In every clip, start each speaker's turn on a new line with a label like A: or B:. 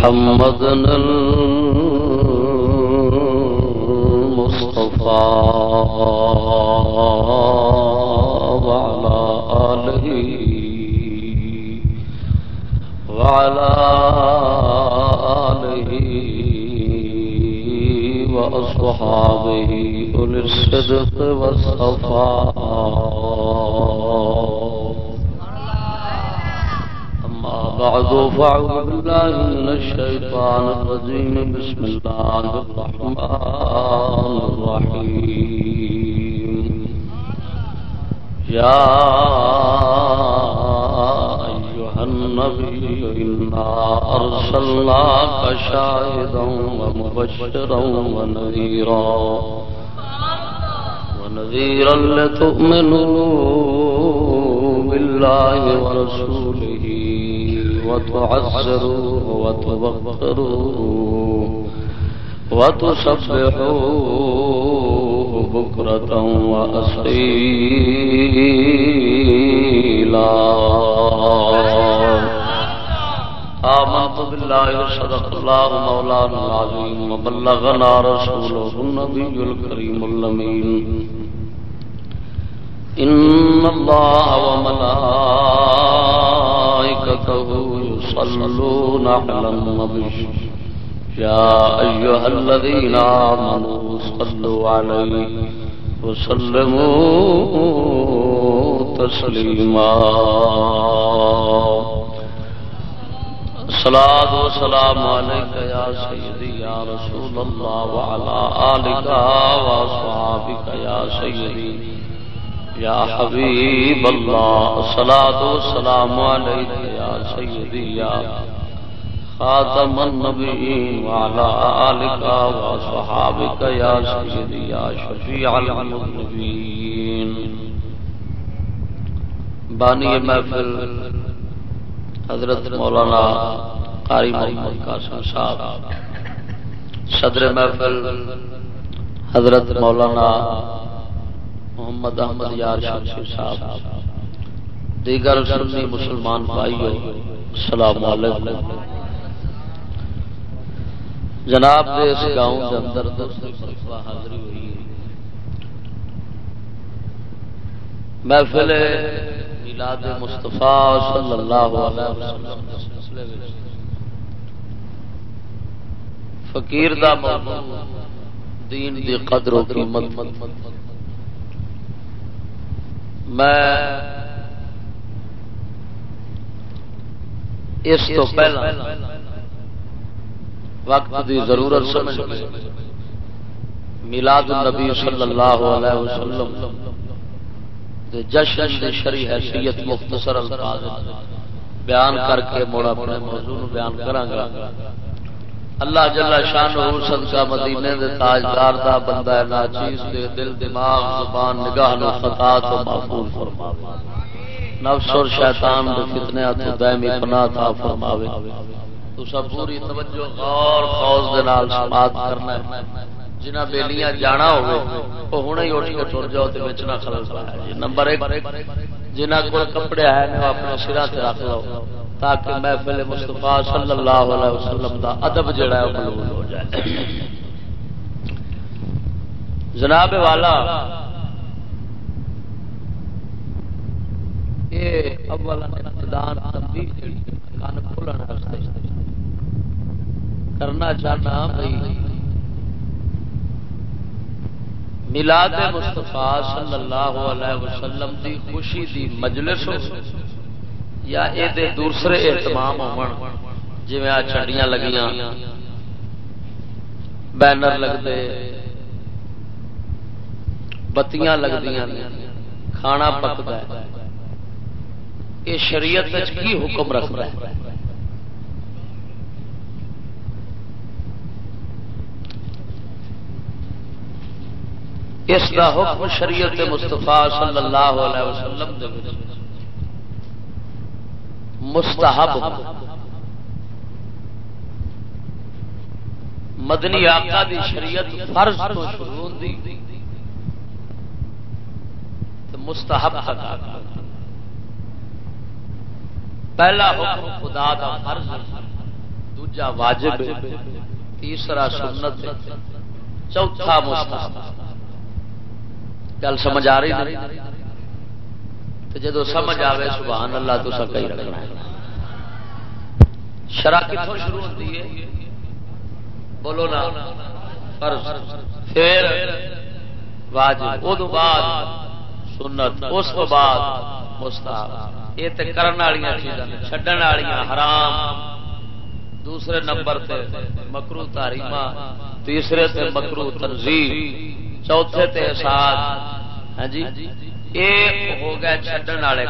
A: محمد المصطفى وعلى آله وعلى آله وأصحابه أولي الصدق والصفاء. أما بعد فأعوذ بالله من الشيطان الرجيم. بسم الله الرحمن الرحيم. يا أيها النبي، إنا أرسلناك شاهدا ومبشرا ونذيرا. ونذيرا لتؤمنوا بالله ورسوله. وتعزروه وتوقروه وتسبحوه بكرة وأصيلا. آمنت بالله وصدق الله مولانا العظيم وبلغنا رسوله النبي الكريم اللمين إن الله وملائكته يصلون على النبي. يا أيها الذين آمنوا صلوا عليه وسلموا تسليما. صلاة وسلام عليك يا سيدي يا رسول الله وعلى آلك وأصحابك يا سيدي. يا حبيب الله. صلاة والسلام عليك. يا سيدي يا خاتم النبيين وعلى آلك وصحابك يا سيدي يا شفيع المذنبين بانی محفل حضرت مولانا قاری محمد قاسم صاحب، صدر محفل حضرت مولانا محمد احمد یار شمشیر صاحب دیگر سنی مسلمان بھائیو، السلام علیکم۔ جناب دے اس گاؤں کے اندر حاضری ہوئی۔ محفل میلاد مصطفیٰ صلی اللہ علیہ وسلم فقیر دا موضوع، دین دی قدر و قیمت۔ میں اس تو پہلا وقت دی ضرورت سمجھ میلاد النبی صلی اللہ علیہ وسلم جشن دی شری حیثیت مختصر الفاظ بیان کر کے موڑا اپنے موضوع بیان کرانگا۔ اللہ جل شان ہو صدقہ مدینے دے تاجدار دا بندہ ناچیز دے دل، دماغ، زبان، نگاہ نو خطا تو محفوظ فرماوے۔ نفس اور شیطان دے فتنے تو دائمی پناہ تھا فرماوے۔ تو سب پوری توجہ غور خوض دے نال سماعت کرنا ہے۔ جنہ بیلیاں جانا ہوئے، وہ ہونے ہی اٹھ کے ٹر جاؤ تے وچ نہ خلل پایا جی نمبر 1 جنہ کول کپڑے ہے نے اپنے سراں تے رکھ لو، تاکہ محفل مصطفیٰ صلی اللہ علیہ وسلم دا ادب جڑا ہے ملول ہو جائے۔ جناب والا یہ اولا ابتدان تنبیہ کان کھولن واسطے۔ کرنا چاہنا بھائی، میلاد مصطفیٰ صلی اللہ علیہ وسلم دی خوشی دی مجلس یا اے دے دوسرے اہتمام ہون جی آ چھڑیاں لگیاں۔ بینر لگتے بتیاں لگدیاں، کھانا پکتا ہے یہ شریعت کی حکم رکھتا ہے اس کا حکم شریعت مستفا صلی اللہ علیہ وسلم مستحب۔ مدنی آقا دی شریعت فرض تو شروع دی
B: مستحب تک۔ آتا پہلا حکم خدا کا فرض دوجا واجب تیسرا سنت چوتھا مستحب گل سمجھ آ رہی نہیں؟ تو جدو سمجھ آئے سبحان اللہ، تو سب کئی رکھنا ہے۔ شرح کتوں شروع ہوتی ہے؟ بولو نا، فرض۔ پھر واجب وہ بعد سنت، اس بعد مستحب۔ یہ تو کرنے والی چیزاں چڈن والی حرام۔ دوسرے نمبر تے مکرو تاریما تیسرے تے مکرو تنظیم، چوتھے تے احساس ہاں جی؟ یہ ہو گیا چڈن والے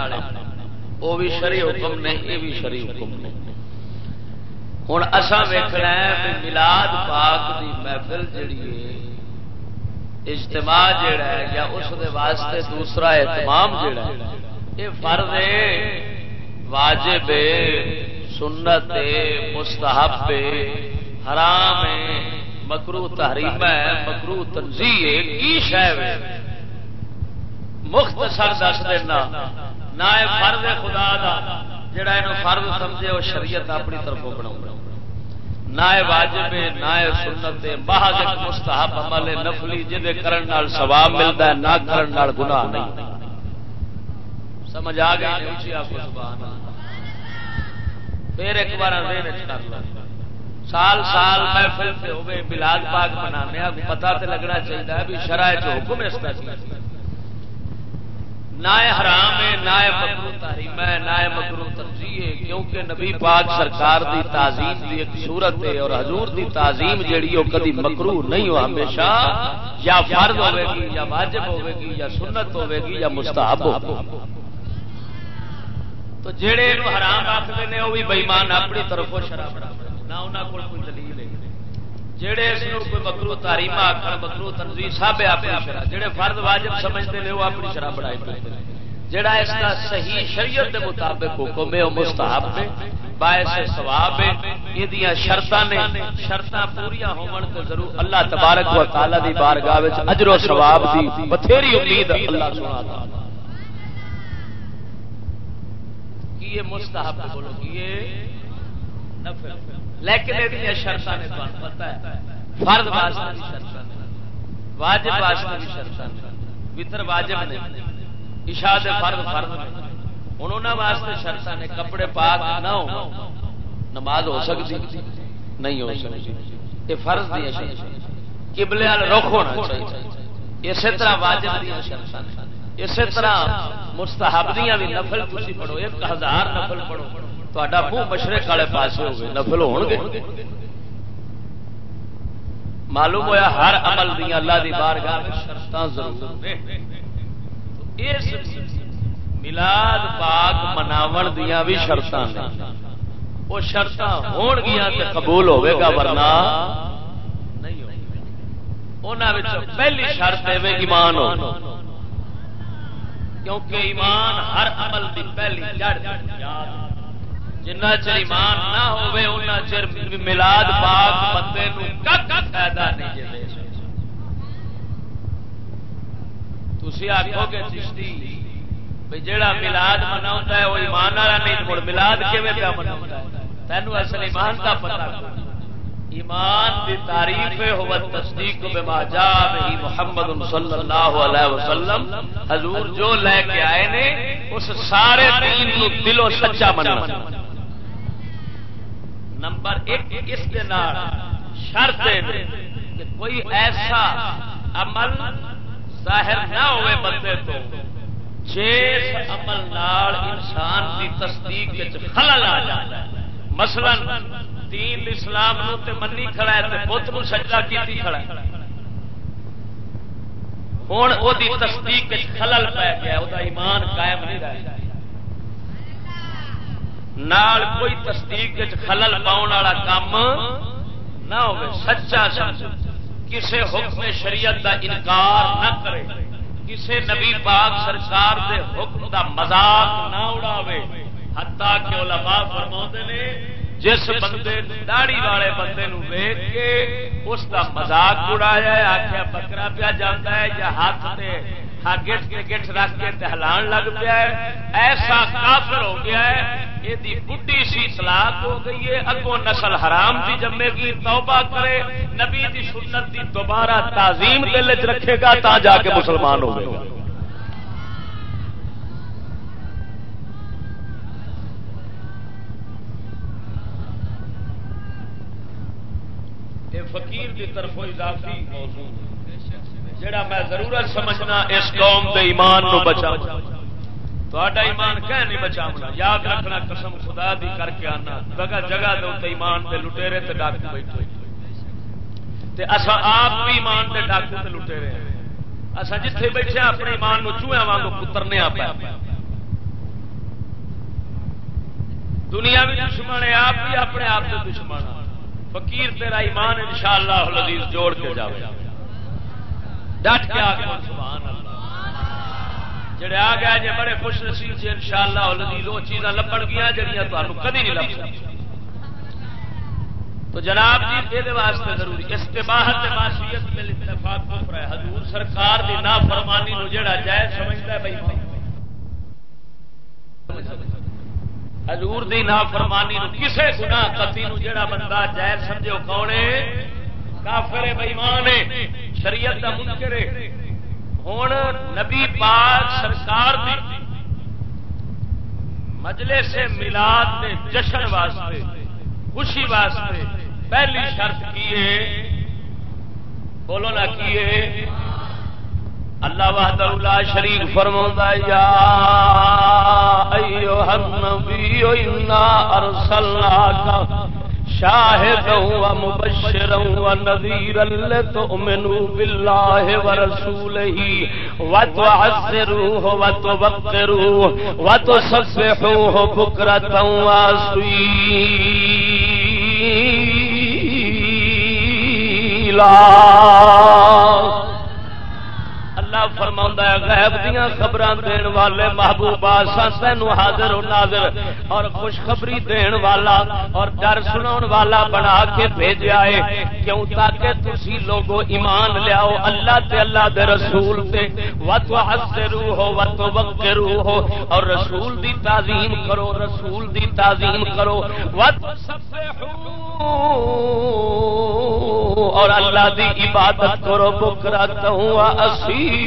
B: وہ بھی شری حکم نے، یہ بھی شری حکم نے۔ ہوں اصا ویکنا ملاد پاک دی محفل جڑی ہے، اجتماع جڑا ہے یا اس دے واسطے دوسرا اہتمام جڑا ہے۔ یہ فرض واجب سنت مستحب حرام ہے مکرو تحریم ہے مکرو تنظیم کی شہ مختصر دس دینا۔ نہ فرض خدا دا، جڑا یہ فرض سمجھے وہ شریعت اپنی طرف بنا نہ واجب نہ سنت محض مستحب عمل نفلی جہے کرن نال ثواب ملتا ہے، نہ کرن گناہ نہیں۔ سمجھ آ گئی پھر ایک بار اچھا کر لو۔ سال سال محفل سے ہوئے، بلاد پاک منانے پتا تو لگنا چاہیے بھی شرائط حکم اس کا نہ حرام ہے، نہ مکرو تحریم ہے، نہ مکرو ترجیح ہے، کیونکہ نبی پاک سرکار دی تعظیم دی ایک صورت ہے اور حضور دی تعظیم جیڑی ہو کدی مکرو نہیں ہو، ہمیشہ یا فرض ہوے گی، یا واجب ہوے گی، یا سنت ہوے گی، یا مستحب ہو تو جڑے حرام آخر نے وہ بھی بےمان اپنی طرف شراب نہ انہوں کو کوئی دلیل ہے۔ جہے اس کوئی بکرو تاریم آخر بکرو تنظیم، سب اپنی شرح۔ جہے فرد واجب سمجھتے ہیں وہ اپنی شرح بڑھائی پہ جڑا اس کا صحیح شریعت کے مطابق حکم ہے وہ مستحب ہے، باعث ثواب ہے۔ یہ شرط نے۔ شرط پوریا ہون تو ضرور اللہ تبارک و تعالی دی بارگاہ اجر و ثواب دی بتھیری امید اللہ سنا تھا کی یہ مستحب بولو کی یہ نفل لیکن یہ شرط نے پتا ہے۔ فرد واسطے بھی شرط واجب واسطے بھی شرط وطر واجب نے۔ عشاء دے فرد فرد نے۔ انہوں واسطے شرط نے کپڑے پاک نہ ہو۔ نماز ہو سکتی، نہیں ہو سکتی۔ یہ فرض دیا قبلے وال رخ ہونا چاہیے۔ اسی طرح واجب دیا شرط اسی طرح مستحب دیا بھی نفل تھی پڑھو، ایک ہزار نفل پڑھو تا منہ مشرق والے پاس ہو گئے نفل ہو گے معلوم ہوا ہر عمل دیا اللہ دی بارگاہ شرط ضرور ملاد پاک مناو دیا بھی شرط وہ شرط ہون گیا تو قبول ہوے گا ورنہ نہیں پہلی شرط ایمان ہو۔ کیونکہ ایمان ہر عمل دی پہلی جڑ جنہ چر ایمان نہ ہوئے ان چر ملاد پاک بندے فائدہ نہیں تھی آخو گے چشتی بھائی جہاں ملاد منا ہے، وہ ایمان والا نہیں مڑ ملاد کیون پیا منا تینوں اصل ایمان کا پتا ایمان کی تعریف ہو تصدیق بما جا بہی محمد صلی اللہ علیہ وسلم۔ حضور جو لے کے آئے نے، اس سارے دین کو دلوں سچا مننا۔ نمبر ایک، اس دے نال شرط ہے کہ کوئی ایسا عمل ظاہر نہ ہوئے بندے تو، جس عمل نال انسان کی تصدیق خلل آ جائے۔ مثلا دین اسلام نو تے منی کھڑا ہے بت نو سجدہ کیتی کھڑا ہے۔ ہوں وہ تصدیق خلل پی گیا وہ ایمان قائم نہیں رہا نال کوئی تصدیق خلل پاؤن والا کام نہ ہو سچا سمجھ کسے حکم شریعت دا انکار نہ کرے، کسے نبی پاک سرکار دے حکم دا مذاق نہ اڑاوے۔ حتیٰ کہ علماء فرما نے جس بندے داڑی والے بندے نو ویگ کے اس دا مذاق اڑایا آخیا بکرا پیا جاتا ہے یا ہاتھ سے گٹ کے گٹ رکھ کے ہلان لگ پیا ہے۔ ایسا کافر ہو گیا ہے یہ بڈی سی طلاق ہو گئی ہے۔ اگوں نسل حرام کی جمے گی توبہ کرے، نبی دی سنت دی دوبارہ تعظیم دل چ رکھے گا تا جا کے مسلمان ہو گئے فقیر کی طرف اضافی موضوع جڑا میں ضرورت سمجھنا اس قوم دے ایمان نو بچا تا ایمان کہ نہیں بچا یاد رکھنا قسم خدا دی کر کے آنا۔ جگہ جگہ دے ایمان دے لٹیرے تے ڈاکو بیٹھے تے اسا آپ بھی ایمان دے ڈاکو تے لٹیرے ہیں۔ اسا جتھے بیٹھے اپنے ایمان نو چوہے وانگو پترنے آ پایا دنیا بھی دشمن ہے، آپ بھی اپنے آپ سے دشمن فقیر تیرا ایمان انشاءاللہ العزیز جوڑ کے جاوے۔ ڈٹ کے آ گیا سبحان اللہ۔ جڑے آ گیا جی بڑے خوش نصیب سے ان شاء اللہ وہ چیزاں لبن گیا جہاں تمہیں کدی نہیں لب تو جناب جی یہ واسطے ضروری، استباہت معاشیت میں اتفاق کفر ہے۔ حضور سرکار دی نافرمانی نو جڑا جائز سمجھتا ہے بھائی حضور دی نافرمانی نو کسے گناہ قطعی نو جڑا بندہ جائز سمجھے کون ہے؟ کافر بےمان شریعت کا منکر ہوں نبی پاک سرکار دی مجلے سے ملاد کے جشن واسطے، خوشی واسطے پہلی شرط کی ہے؟ بولو نا کی ہے؟ اللہ وحد اللہ شریف فرما یا ایو ہر نبی ارسلنا شاهدا ومبشرا ونذيرا لتؤمنوا بالله ورسوله وتعزروه وتبقروه وتسبحوه بكرة واسويلا اللہ فرما غیب دیا خبر دین والے محبوبہ تین حاضر ناظر اور خوشخبری دین والا اور ڈر سنا والا بنا کے بھیجا ہے۔ کیوں تاکہ تھی لوگو ایمان لیاؤ؟ اللہ تے اللہ دے رسول تے۔ وت حسرو ہو وت وقرو ہو اور رسول دی تعظیم کرو، رسول دی تعظیم کرو۔ وت اور اللہ دی عبادت کرو۔ بکرا تو اسی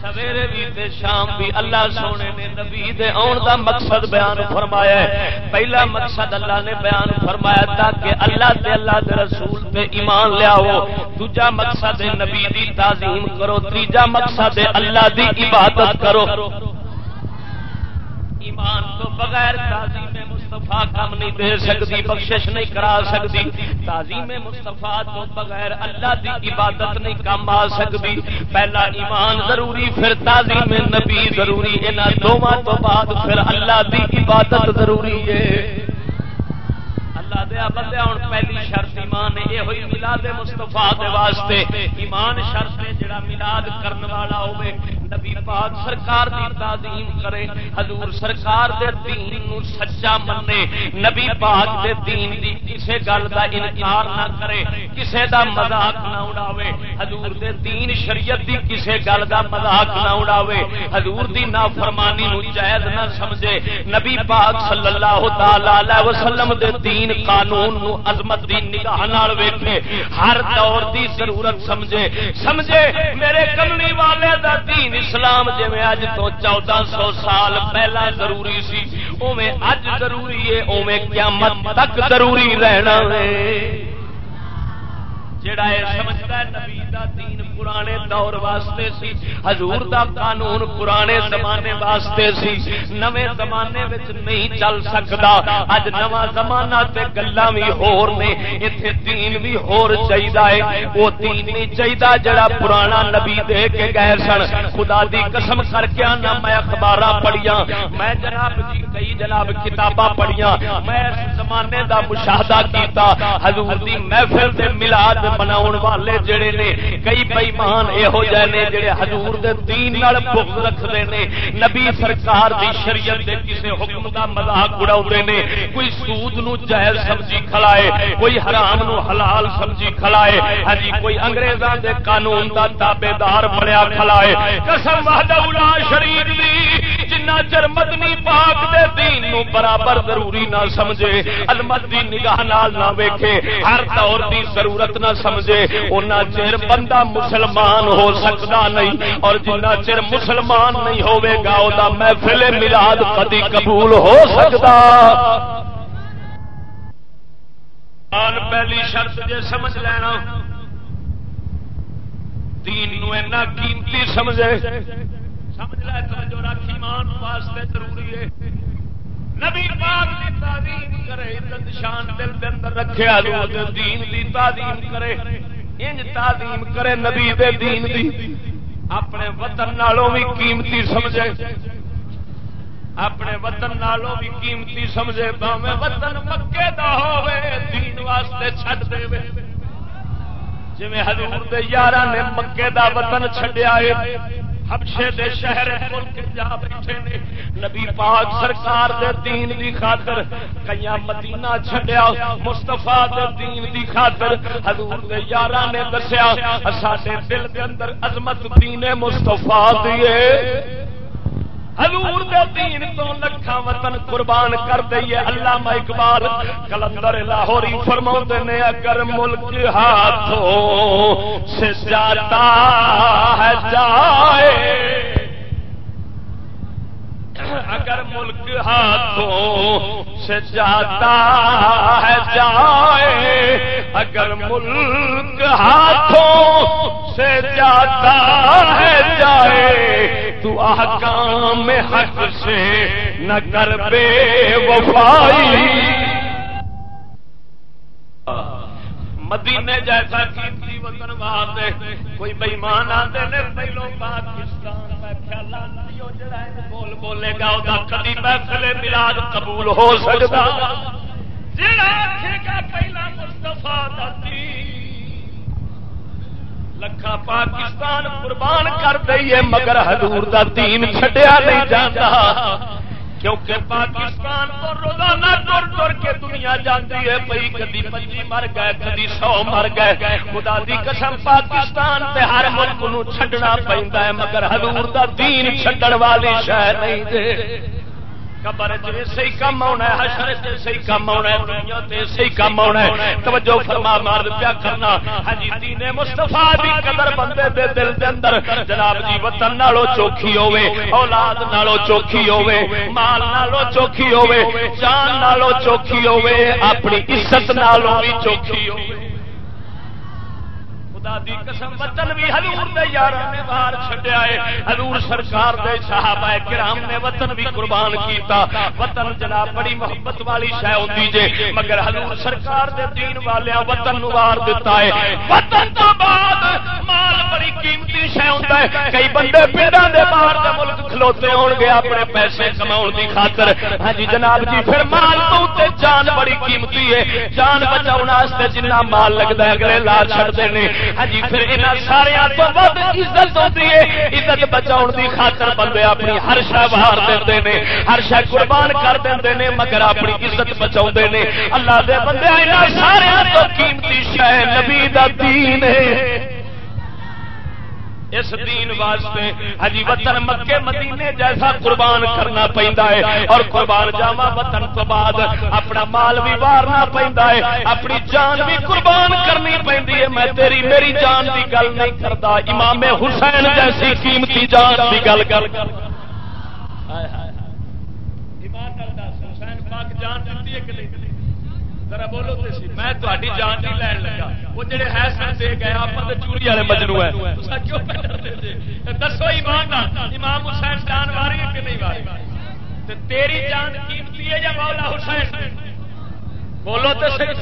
B: سویرے بھی تے شام بھی اللہ سونے نے نبی دے آن دا مقصد بیان فرمایا ہے۔ پہلا مقصد اللہ نے بیان فرمایا تاکہ اللہ تے اللہ دے رسول تے ایمان لیاؤ دوجا مقصد نبی دی تعظیم کرو۔ تیجا مقصد اللہ دی عبادت کرو۔ ایمان تو بغیر تعظیم مصطفیٰ کم نہیں دے سکتی، بخشش نہیں کرا سکتی۔ تعظیم مصطفیٰ تو بغیر اللہ دی عبادت نہیں کم آ سکتی۔ پہلا ایمان ضروری، پھر تعظیم نبی ضروری۔ انہاں دونوں تو بعد پھر اللہ دی عبادت ضروری ہے۔ اللہ دیا بندے ہوں پہلی شرط ایمان یہ ہوئی ملاد مستفا واسطے۔ ایمان شرط ہے جڑا ملاد کرنے والا ہوئے نبی پاک سرکار دی تعظیم کرے، حضور سرکار دے دین نو سچا منے نبی پاک دے دین دی کسے گل دا انکار نہ کرے، کسے دا مذاق نہ اڑاوے۔ حضور دے دین شریعت دی کسے گل دا مذاق نہ اڑاوے۔ حضور دی نافرمانی نو جائز نہ سمجھے۔ نبی پاک صلی اللہ تعالی علیہ وسلم دے دین قانون نو عظمت دی نگاہ نال ویکھے۔ ہر دور دی ضرورت سمجھے۔ سمجھے، میرے کملی والے دا دین اسلام جی اج تو چودہ سو سال پہلا ضروری سی اوے اج ضروری ہے اوے قیامت تک ضروری رہنا ہے۔ جڑا یہ سمجھتا ہے نبی دا دین پرانے دور واسطے سی۔ حضور دا قانون پرانے زمانے واسطے سی۔ نویں زمانے وچ نہیں چل سکدا۔ اج نواں زمانہ تے گلاں وی ہور نے۔ ایتھے دین وی ہور چاہیدا ہے۔ او دین نہیں چاہیدا جڑا پرانا نبی دے کے گئے سن۔ خدا دی قسم کر کے انا میں اخباراں پڑھیاں۔ میں جناب جی کئی جناب کتاباں پڑھیاں۔ میں اس زمانے دا مشاہدہ کیتا۔ حضور دی محفل تے میلاد بناؤ والے جڑے نے، کئی بےمان یہو جہ نے جڑے حضور دے دین نال بغض رکھتے نے، نبی سرکار دی شریعت دے کسے حکم دا مذاق اڑاؤ نے، کوئی سود نو جائز سمجھی کھلائے، کوئی حرام نو حلال سمجھی کھلائے ہاں جی کوئی انگریزاں دے قانون دا تابے دار بنیا کھلائے۔ قسم وحدہ شریف دی۔ جنہ چر مدنی پاک دے دین نو برابر ضروری نہ سمجھے المت دی نگاہ نال نہ ویکھے، ہر دور دی ضرورت نہ سمجھے، اونا چر بندہ مسلمان ہو سکتا نہیں، اور جنہ چر مسلمان نہیں ہوے گا، او دا محفل میلاد کدی قبول ہو سکتا پہلی شرط جے سمجھ لینا، دین نو اینا قیمتی سمجھے۔ سمجھ لے توجہ رکھ، ایمان واسطے ضروری ہے۔ نبی پاک دی تعظیم کرے، عزت شان دل دے اندر رکھے حضور دے دین دی تعظیم کرے۔ انج تعظیم کرے نبی دے دین دی۔ اپنے وطن نالوں بھی قیمتی سمجھے۔ اپنے وطن نالوں بھی قیمتی سمجھے باویں وطن مکے دا ہوے دین واسطے چھڈ دے جویں حضور دے یاراں نے مکے دا وطن چھڈیا ہے حبشے دے شہر ملک جا بیٹھے نے۔ نبی پاک سرکار دے دین دی خاطر، کئیاں مدینہ چھڈیا، مصطفی دے دین دی خاطر۔ حضور دے یاراں نے دسیا، ساڈے دل دے اندر عظمت دین مصطفی دی حضور دے دین تو لکھا وطن قربان کر دئیے۔ اللہ اقبال کلندر لاہوری فرما نے، اگر ملک ہاتھوں سے جاتا ہے جائے، اگر ملک ہاتھوں سے جاتا ہے جائے، اگر ملک ہاتھوں سے جاتا ہے جائے تو احکام حق سے نہ کر بے وفائی۔ مدینے جیسا کیمتی وطن وہاں کوئی بےمان آتے نے، پہلو پاکستان میں خیال بول بولے گا وہ کدی محفل ملاد قبول ہو سکتا۔ پہلا مستفا لکھا پاکستان قربان کر دئیے، مگر حضور دا دین چھڈیا نہیں جاتا کیونکہ پاکستان تو روزانہ ٹر ٹر کے دنیا جانتی ہے پی کدی پچی مر گئے، کدی سو مر گئے۔ خدا دی قسم، پاکستان تے ہر ملک نو چھڈنا پیندا ہے، مگر حضور دا دین چھڈن والی شے نہیں۔ دے قبر صحیح آنا ہے، حشر صحیح آنا ہے، دنیا تے صحیح آنا ہے۔ توجہ فرما، مار پیا کرنا۔ ہاں جی دین مصطفی دی قدر بندے دے دل دے اندر۔ جناب جی وطن نالو چوکھی ہوے اولاد نالو چوکھی ہوے مال نالو چوکھی ہوے جان نالو چوکھی ہوے اپنی عزت نالو بھی چوکھی ہوے خدا دی قسم، وطن بھی حضور دے یاراں نے باہر چھڈیا ہے۔ حضور سرکار دے صحابہ کرام نے وطن بھی قربان کیتا۔ وطن جناب، بڑی محبت والی شے ہوندی جے۔ مگر حضور سرکار دے دین والیاں وطن نو وار دتا ہے۔ وطن تو بعد مال بڑی قیمتی شے ہوندا ہے۔ کئی بندے پیڑاں دے باہر دے ملک کھلوتے ہون گے، اپنے پیسے کماون دی خاطر۔ ہاں جی جناب جی پھر مال تو تے جان بڑی قیمتی ہے۔ جان بچاؤن واسطے جنہ مال لگدا ہے، اگلے لا چھڑ دے نے۔ ہاں جی پھر یہاں سارے تو ود عزت ہوتی ہے۔ عزت بچاؤ کی خاطر بندے اپنی ہر شہ بہار دے نے، ہر شہ قربان کر دے نے، مگر اپنی عزت بچا نے۔ اللہ دے بندے سارے تو قیمتی شہ نبی دا دین ہے۔ اس دین واسطے ہجی وطن مکے مدینے جیسا قربان کرنا پہنتا ہے اور قربان جاوا وطن تو بعد اپنا مال بھی وارنا پہنتا ہے، اپنی جان بھی قربان کرنی پہنتی ہے۔ میں تیری میری جان کی گل نہیں کرتا امام حسین جیسی قیمتی جان کی گل کر۔ جان دیتی ہے کہ نہیں؟ ذرا بولو سی۔ میں جان نہیں لین لگا۔ وہ جڑے ہے سن دے گئے چوری والے مجنو ہے دسو ایمان امام حسین جان واری کہ نہیں واری؟ تیری جان قیمتی ہے یا مولا حسین؟ بولو تو صحیح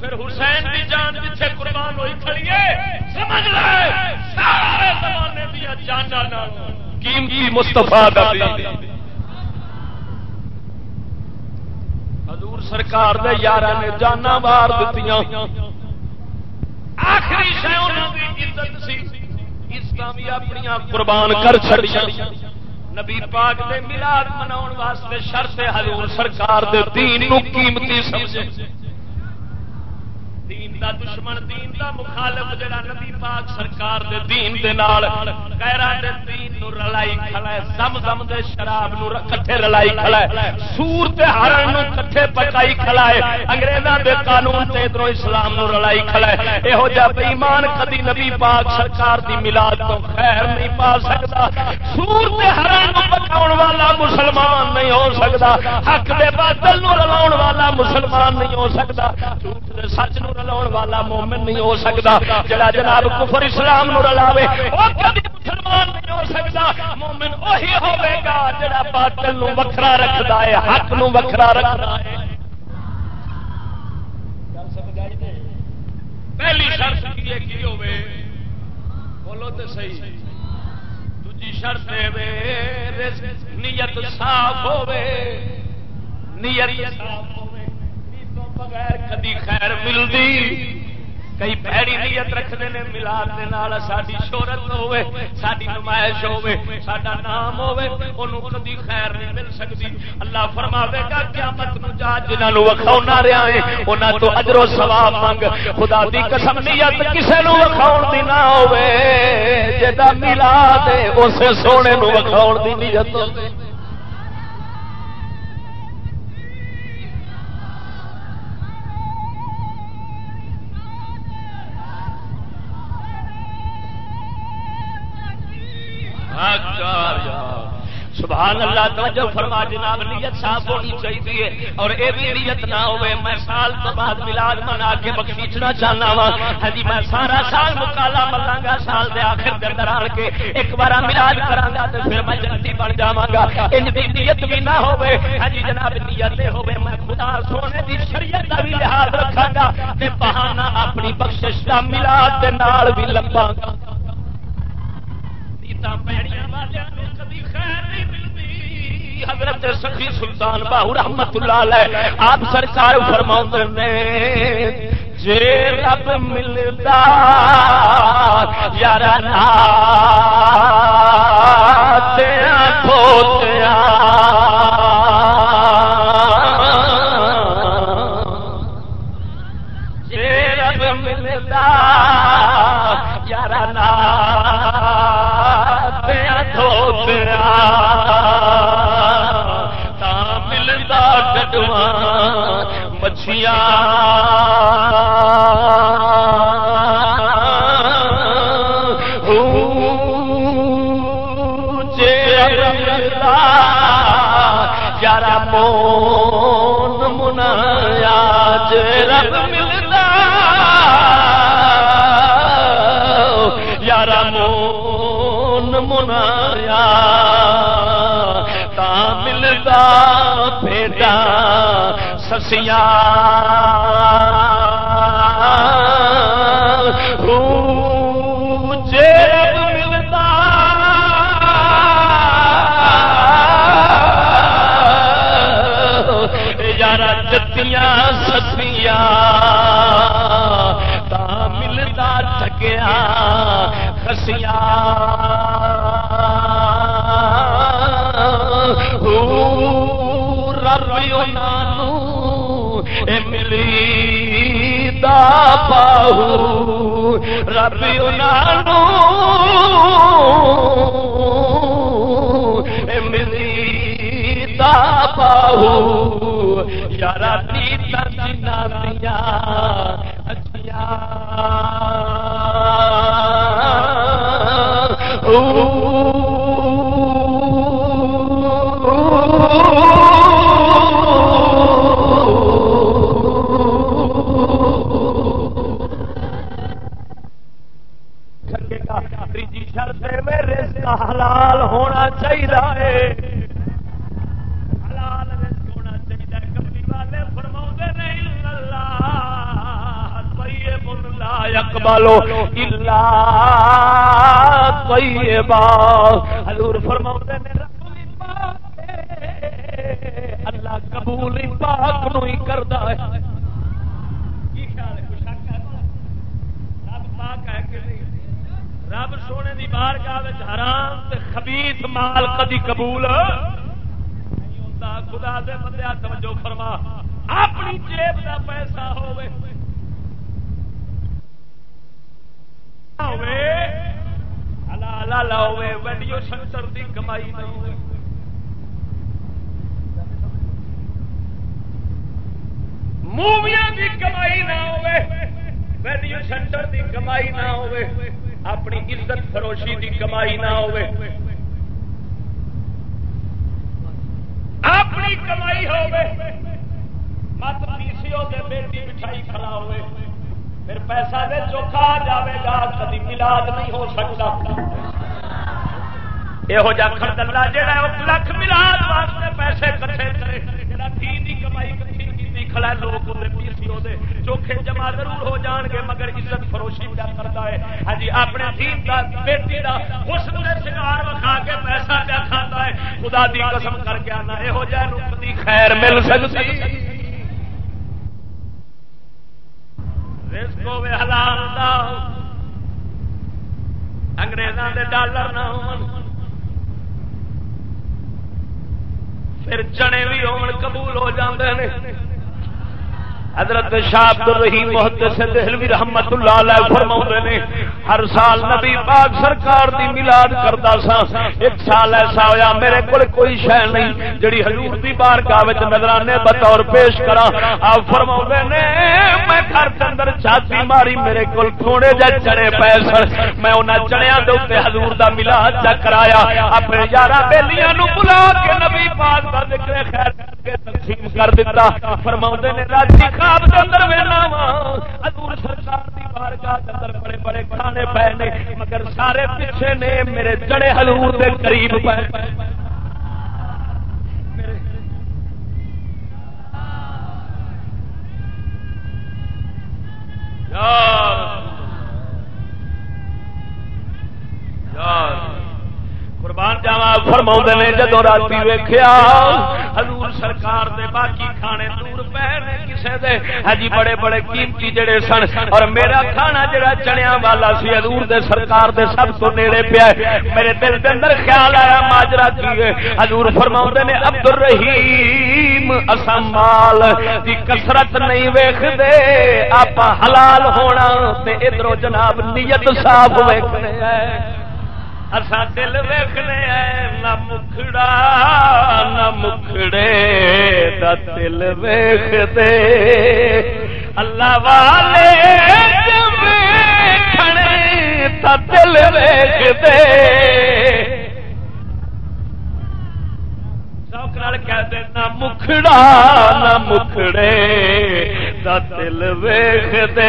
B: پھر حسین جان پیچھے قربان ہوئی کھڑی ہے، سمجھ لے۔ سارے زمانے جانا قیمتی مستفا حضور سرکار دے یار نے جانا مار دیتی آخری عزت سی، اسلامی اپنی قربان کر چڑیا نبی پاک دے ملاد مناؤ واسطے شرط حضور سرکار دے دین نو قیمتی سمجھے۔ دین دا دشمن، دین دا مخالف جڑا نبی پاک سرکار دے دین دے نال غیرہ دے دین نو رلائی کھڑا ہے، زم زم دے شراب نو کٹھے رلائی کھڑا ہے، سور تے ہرن نو کٹھے پکائی کھڑا ہے، انگریزاں دے قانون تے ادھروں اسلام نو رلائی کھڑا ہے۔ ایہو جا بے ایمان کدی نبی پاک سرکار دی میلاد تو خیر نہیں پا سکدا۔ سور تے ہرن نو پکاون والا مسلمان نہیں ہو سکدا۔ حق دے باطل نو رلاون والا مسلمان نہیں ہو سکدا۔ جھوٹ دے سچ نو رلاؤ والا مومن نہیں ہو سکتا، جڑا جناب کفر اسلام نو رلاوے وہ کبھی مسلمان نہیں ہو سکتا۔ مومن وہی ہوے گا جڑا باطل نو وکھرا رکھدا ہے، حق نو وکھرا رکھدا ہے۔ پہلی شرط کی کی ہوے بولو تے صحیح۔ دوجی شرط نیت صاف ہوے نیت صاف ہوے بغیر کدی خیر ملتی کئی پیڑی نیت رکھتے ہیں، ملاد کے نال ساری شہرت ہوے ساری نمائش ہوے سڈا نام ہوے انہوں کدی خیر نہیں مل سکتی۔ اللہ فرماوے گا، قیامت نو جا جنہوں وکھاؤنا رہا ہے انہوں تو اجر و ثواب منگ۔ خدا دی قسم، نیت کسے نو وکھاؤن دی نہ ہوے جدا ملاد اسے سونے نو وکھاؤن دی نیت ہوے سبحان اللہ، توجہ فرما، جناب، نیت صاف ہونی چاہیے۔ اور اے بھی نیت نہ ہوئے، میں سال تو بعد ملاد منا کے بخشیچنا چاہنا وا۔ ہاں جی میں سارا سال مکالا ملا گا سال دے آخر کے اندر آن کے ایک بار ملاد کرا گا تو پھر میں جنتی بن جاواں گا۔ ان بھی نیت بھی نہ ہوئے ہاں جی جناب، نیت ہوئے، میں خدا سونے دی شریعت کا بھی لحاظ رکھا گا تے بہانہ اپنی بخشش کا ملاد دے نال بھی لمبا گا حضرت سخی سلطان باہو رحمت اللہ علیہ آپ سرکار فرما نے، جے رب ملتا یار کھوتیا جے رب ملتا یار ملتا ڈڈواں مچھیاں۔ یارا مون منایا رب ملتا بیٹا سسیا جیب ملتا۔ یار جتیاں سسیا تا ملتا تھکیا خسیا ملی دا باہو۔ ربی انانو ملی دا باہو۔ یارا نیتا جنا ہوں ہوں ہوں حضرت شاہ عبد الرحیم محدث دہلوی رحمت اللہ علیہ فرماؤندے نے، ہر سال نبی پاک سرکار دی میلاد کردا سا ایک سال ایسا ہویا، میرے کول کوئی شے نہیں، جڑی حضور دی بارگاہ وچ نظرانے بطور پیش کراں آپ فرماؤندے نے، میں گھر دے اندر چھاتی ماری، میرے کول تھوڑے جے چڑے پے سن۔ میں انہاں چڑیاں دے اوتے حضور دا میلاد چا کرایا۔ اپنے یاراں بیلیاں نو بلا کے نبی پاک دا ذکر خیر کے تقسیم کر دیتا۔ فرماؤندے نے راجی خواب کے اندر ویلا وا حضور سرکار دی بارگاہ کے اندر بڑے بڑے کھانے پے نے، مگر سارے پیچھے نے میرے جڑے حضور دے قریب پے۔ یار۔ یار۔ قربان جاوا فرما نے جدو رات ویخیا حضور سرکار دے باقی کھانے دور پے کسے دے۔ ہجی بڑے بڑے قیمتی جڑے سن۔ اور میرا کھانا جڑا چنیا والا سی، حضور دے سرکار دے سب تو نیڑے پیا میرے دل دے اندر خیال آیا، ماجرا کی حضور فرما نے عبد الرحیم اسمال دی کسرت نہیں ویخ دے آپ حلال ہونا تے ادھر جناب نیت صاف ویکنے اسا دل ویخنے نہ مکھڑا، نہ مکھڑے دا دل ویخ دے اللہ والے دل ویخ دے نہ مکھڑا نہ مکھڑے دا دل ویخ دے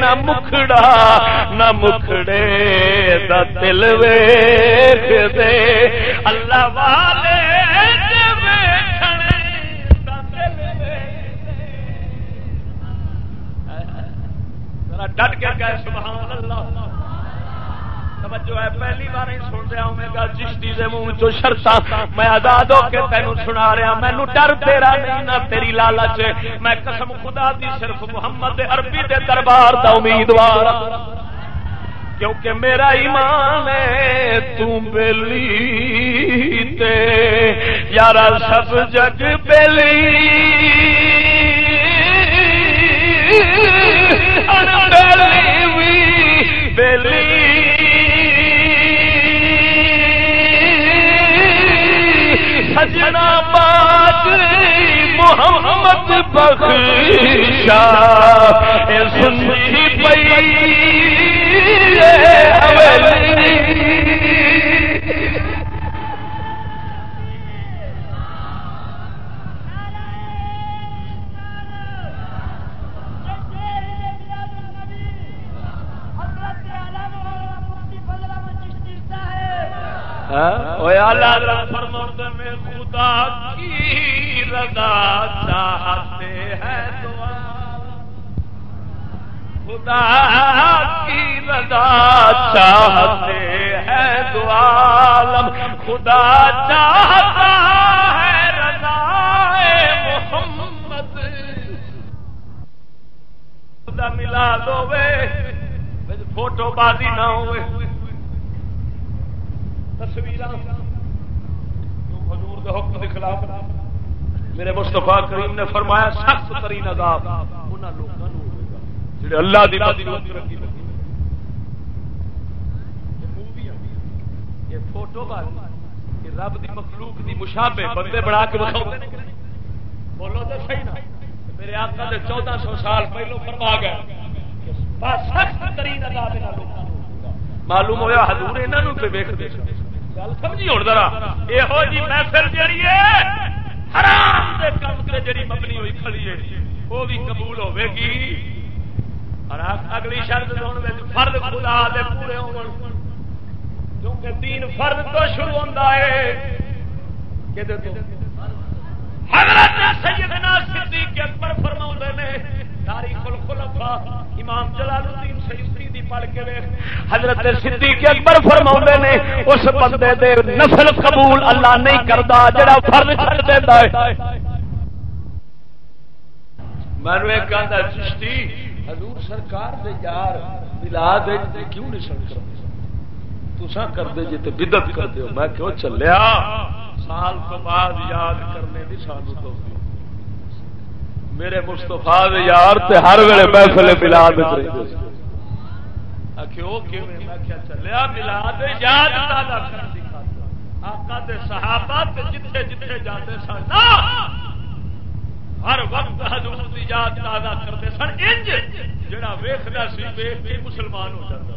B: نہ مکھڑا نہ مکھڑے دا دل ویخ دے اللہ والے ڈٹ کے گئے سبحان اللہ توجہ ہے، پہلی بار ہی سن رہا ہوں گا چشتی دے منہ چو شرطا میں آزاد ہو کے تینوں سنا رہا مینو ڈر تیرا نہیں نہ تیری لالچ۔ میں قسم خدا دی صرف محمد عربی دے دربار دا امیدوار۔ کیونکہ میرا ایمان ہے تم بلی تے یارا سب جگ بلی بلی سجنا باد محمد بخشا سنی پئی فرماتے ہاں؟ میں خدا کی رضا چاہتے ہیں دعا۔ خدا کی رضا چاہتے ہیں دعالم خدا چاہتا ہے رضا محمد۔ خدا ملا دو فوٹو بازی نہ ہوئے۔ تصویر حضور دے حکم کے خلاف میرے مستفا کریم نے فرمایا، سخت ترین عذاب انہاں لوگوں جڑے اللہ دی مخلوق رکھی یہ فوٹو بازی یہ رب دی مخلوق دی مشابہ بندے بنا کے بتاؤ۔ بولو تو صحیح نا۔ میرے آقا دے چودہ سو سال پہلو فرما گئے سخت ترین عذاب معلوم ہوا حضور یہاں پہ ویکتے گل سمجھی ہوں ذرا۔ یہو جی محفل جیڑی ہے، حرام دے کم سے جڑی مبنی ہوئی کھڑی ہے وہ بھی قبول ہوے گی۔ اور اگلی شرط فرد خدا دے پورے ہون۔ کیونکہ تین فرد تو شروع ہوتا ہے۔ حضرت سیدنا صدیق اکبر فرماؤں نے، تاریخ الخلفاء امام جلال الدین سیوطی پڑھ کے حضرت صدیق اکبر فرماؤندے نے، اس بندے دے نفل قبول اللہ نہیں کردا، جڑا فرض چھڈ دیندا ہے۔ میں ایک کہندا چشتی، حضور سرکار دے یار، میلاد وچ کیوں نہیں سن کرتے تساں کردے جے تے بدعت کردے ہو۔ میں کیوں چلیا۔ سال تو بعد یاد کرنے دی سانو توفیق میرے مستفا یار تے ہر ویلے محفل ملاد چلیا ملاد یاد آقا دے صحابہ جتھے جتھے جاتے سن۔ ہر وقت حضور دی یاد تازہ کرتے سن۔ انج جڑا ویکھدا سی ویکھ کے مسلمان ہو جاتا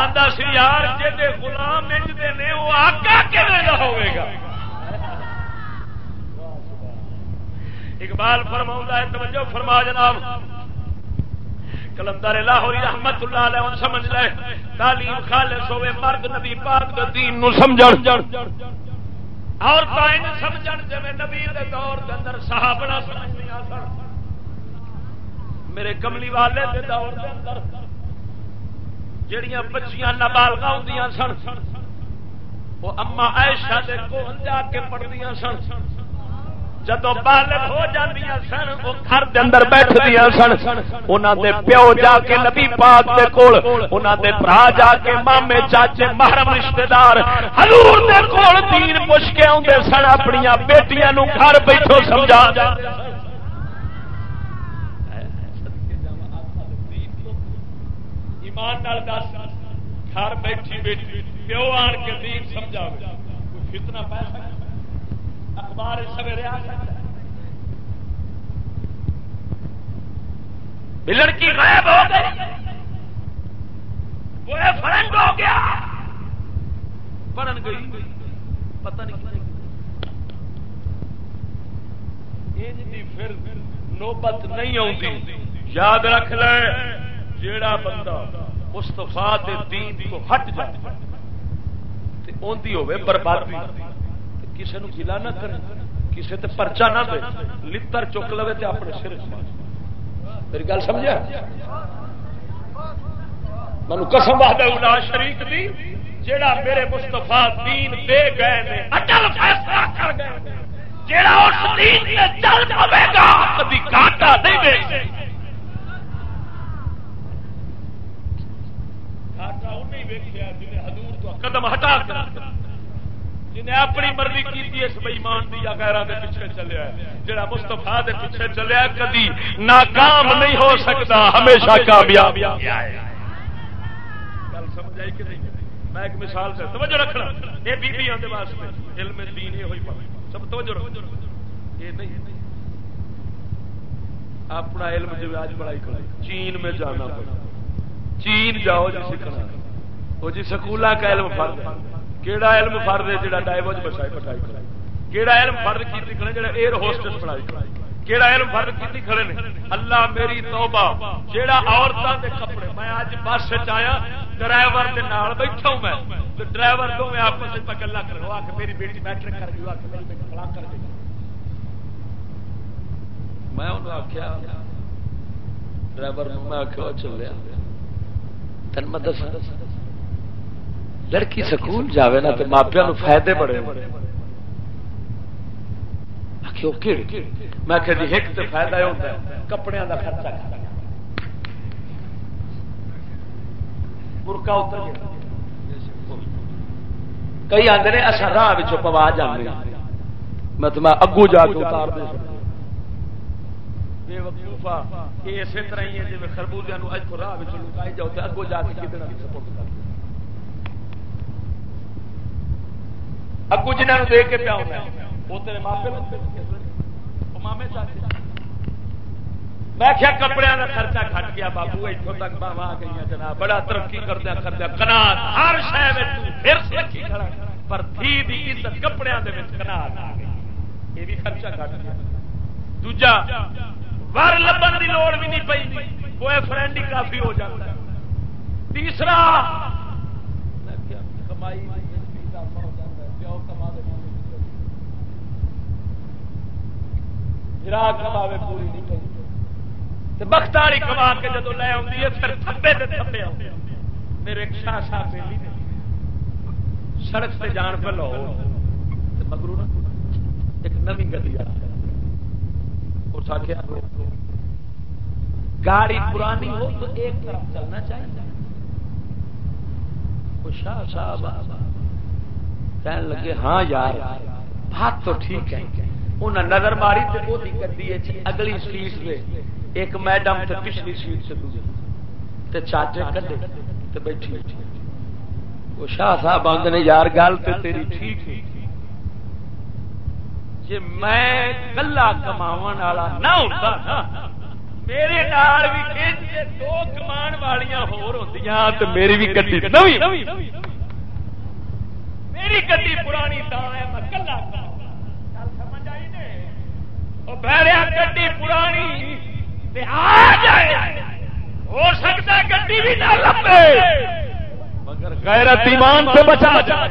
B: آندا سی یار جے غلام انج دے نے وہ آقا دا ہوے گا؟ اقبال فرما ہے توجہ فرما جناب۔ کلندر لاہوری رحمت اللہ علیہ ان سمجھ لے۔ تعلیم خالص ہوے مرد نبی پاک دے دین نو سمجھن۔ اور تائن سمجھن جے نبی دے دور دے اندر صحابہ سمجھنیاں سن۔ میرے کملی والے دے دور دے اندر جڑیاں بچیاں نابالغہ ہوندیاں سن، وہ اما عائشہ دے کول جا کے پڑھدیاں سن۔ جدو بالغ ہو جاتی سن وہ گھر دے اندر بیٹھ دیا سن انہوں دے پیو جا کے نبی پاک دے کول دے برا جا کے مامے چاچے محرم رشتہ دار حضور دے کول دین پوچھ کے آدھے سن اپنی بیٹیاں نو گھر بیٹھو سمجھا۔ ایمان دس گھر بیٹھی بیٹھی پیو آن کے دین سمجھا فتنہ پیسہ اخبار سویرے آ سکتا لڑکی غائب ہو گئی۔ وہ فرنگ ہو گیا۔ پڑھن گئی پتہ نہیں پھر نوبت نہیں آتی یاد رکھ لے، جیڑا بندہ مستفا دین کو ہٹ جائے ہوے بربادی۔ کسی نو گلا نہ کرے کسی تے پرچا نہ دے، لتر چک لو تے اپنے سر میری گل سمجھا؟ منو قسم وحدہ الا شریک دی، جیڑا میرے مصطفیٰ دین دے گئے نے، اٹل فیصلہ کر گئے جیڑا اس دین تے چل پے گا کبھی کاٹا نہیں دے کاٹا انہیں ویکھیا جنہیں حضور تو قدم ہٹا کر جنہیں اپنی مرضی کی اس بئیمان کی یا غیرہ کے پیچھے چلیا جڑا مستفا کے پیچھے چلیا کدی ناکام نہیں ہو سکتا، ہمیشہ کامیاب۔ گل سمجھ آئی کہ نہیں؟ میں ایک مثال سے توجہ رکھنا۔ یہ بیبیاں دے واسطے علم دین یہ ہوئی پڑھ سب توجہ رکھو۔ یہ نہیں۔ اپنا علم جو آج پڑھائی کرائی چین میں جانا پڑا چین جاؤ جی سیکھنا۔ وہ جی سکولا کا علم فرض ہے۔ کیڑا علم فرد ہے جڑا ڈائیوج بچائی پٹائی کرے کیڑا علم فرد کی کھڑے جڑا ایئر ہوسٹس پڑھائی کرے کیڑا علم فرد کی کھڑے نے اللہ میری توبہ جیڑا عورتوں کے کپڑے میں اج بس آیا ڈرائیور کے نال بیٹھا ہوں میں تو ڈرائیور کو میں آپس میں گلا کر آ کے میری بیٹی میٹرک کر گئی آ کے میری بیٹی فلاں کر گئی میں انہوں آخیا ڈرائیور میں آخیا چلیا تین میں دس لڑکی سکول جاوے نا تو ماپیا فائدے بڑے میں ایک تو فائدہ ہوتا ہے۔ کپڑے کا خرچہ اتر کئی آدھے نے اصا راہ پوا جانے ہاں۔ میں تو میں اگو جا کے اتار دے بے وقوفا یہ اسی طرح ہی ہے جی خربوزے اتوں راہ لکائی جاؤ تو اگو جا کے کتنا سپورٹ کر۔ اگو جنہوں دے کے پیا ہونا وہ تیرے ماپے مامے چاہتے میں کیا کپڑے کا خرچہ کٹ گیا بابو اتوں تک باوا آ گئی جناب۔ بڑا ترقی کردیا کردیا کنال، ہر شہر پر تھی بھی عزت کپڑے کنال آ گئی۔ یہ بھی خرچہ کٹ گیا۔ دوجا ور لبن کی لوڑ بھی نہیں پی بوائے فرینڈ ہی کافی ہو جاتا تیسرا کمائی کماوے پوری نہیں پی بختاری کما کے جب لے آئی ہے، پھر تھبے تے تھبے میرے ایک شاہ صاحب بیلی نے سڑک سے جان پہ لو مگرو نا ایک نوی گلی اس آخیا گاڑی پرانی ہو تو ایک طرف چلنا چاہیے۔ شاہ صاحب کہنے لگے ہاں یار، بات تو ٹھیک ہے۔ انہیں نظر ماری تو وہ گڈی اگلی سیٹ سے ایک میڈم تے پچھلی سیٹ سے تے چاچے کڈے تے بیٹھی۔ وہ شاہ صاحب آدھے یار گل تے تیری ٹھیک ہے۔ جی میں کلا کما والا نہ ہوتا میرے نال بھی دو کمان والیا ہو میری بھی گڈی میری گڈی پرانی تا ہے، میں کلا سمجھ نے گڈی پرانی آ جائے۔ ہو سکتا گڈی بھی نہ لبے مگر غیرت ایمان سے بچا جا۔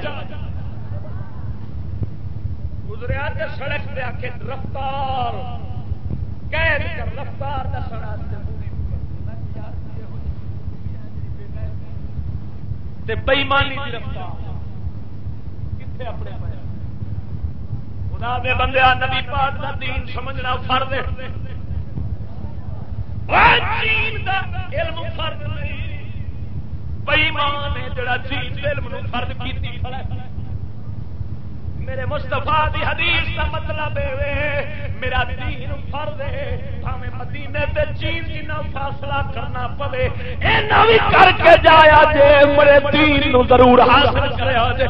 B: گزریا تو سڑک پہ آ کے رفتار۔ قید کر رفتار جی بےمانی کی رفتار۔ کتنے اپنے خدا دے بندے، نبی پاک کا دین سمجھنا فرد علم فرد بئیمان ہے جڑا چین علم فرد کی میرے مستفا دی حدیث کا مطلب میرا دین فرد ہے مدینے تے چین جنا فاصلہ کرنا پوے۔ کر کے جایا جے، میرے دین ضرور حاصل کریا جے۔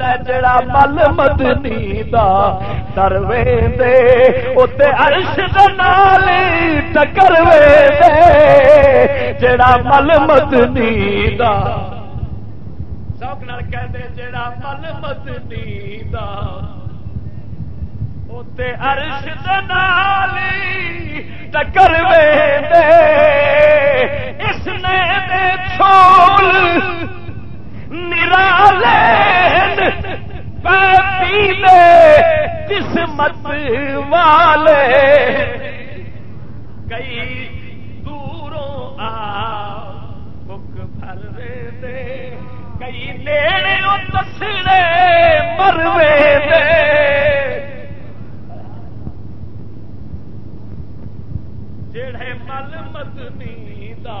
B: جڑا مل مدنی دا دروے دے اتے عرش نال ٹکر وے دے جڑا مل مدنی دا سب نال جڑا مل مدنی دا اتے عرش نال ٹکر وے دے اس نے دے نرالین پیلے قسمت والے۔ کئی دوروں آ بک بھر دے، کئی نیڑے تسڑے مروے دے۔ جڑے مل مدنی دا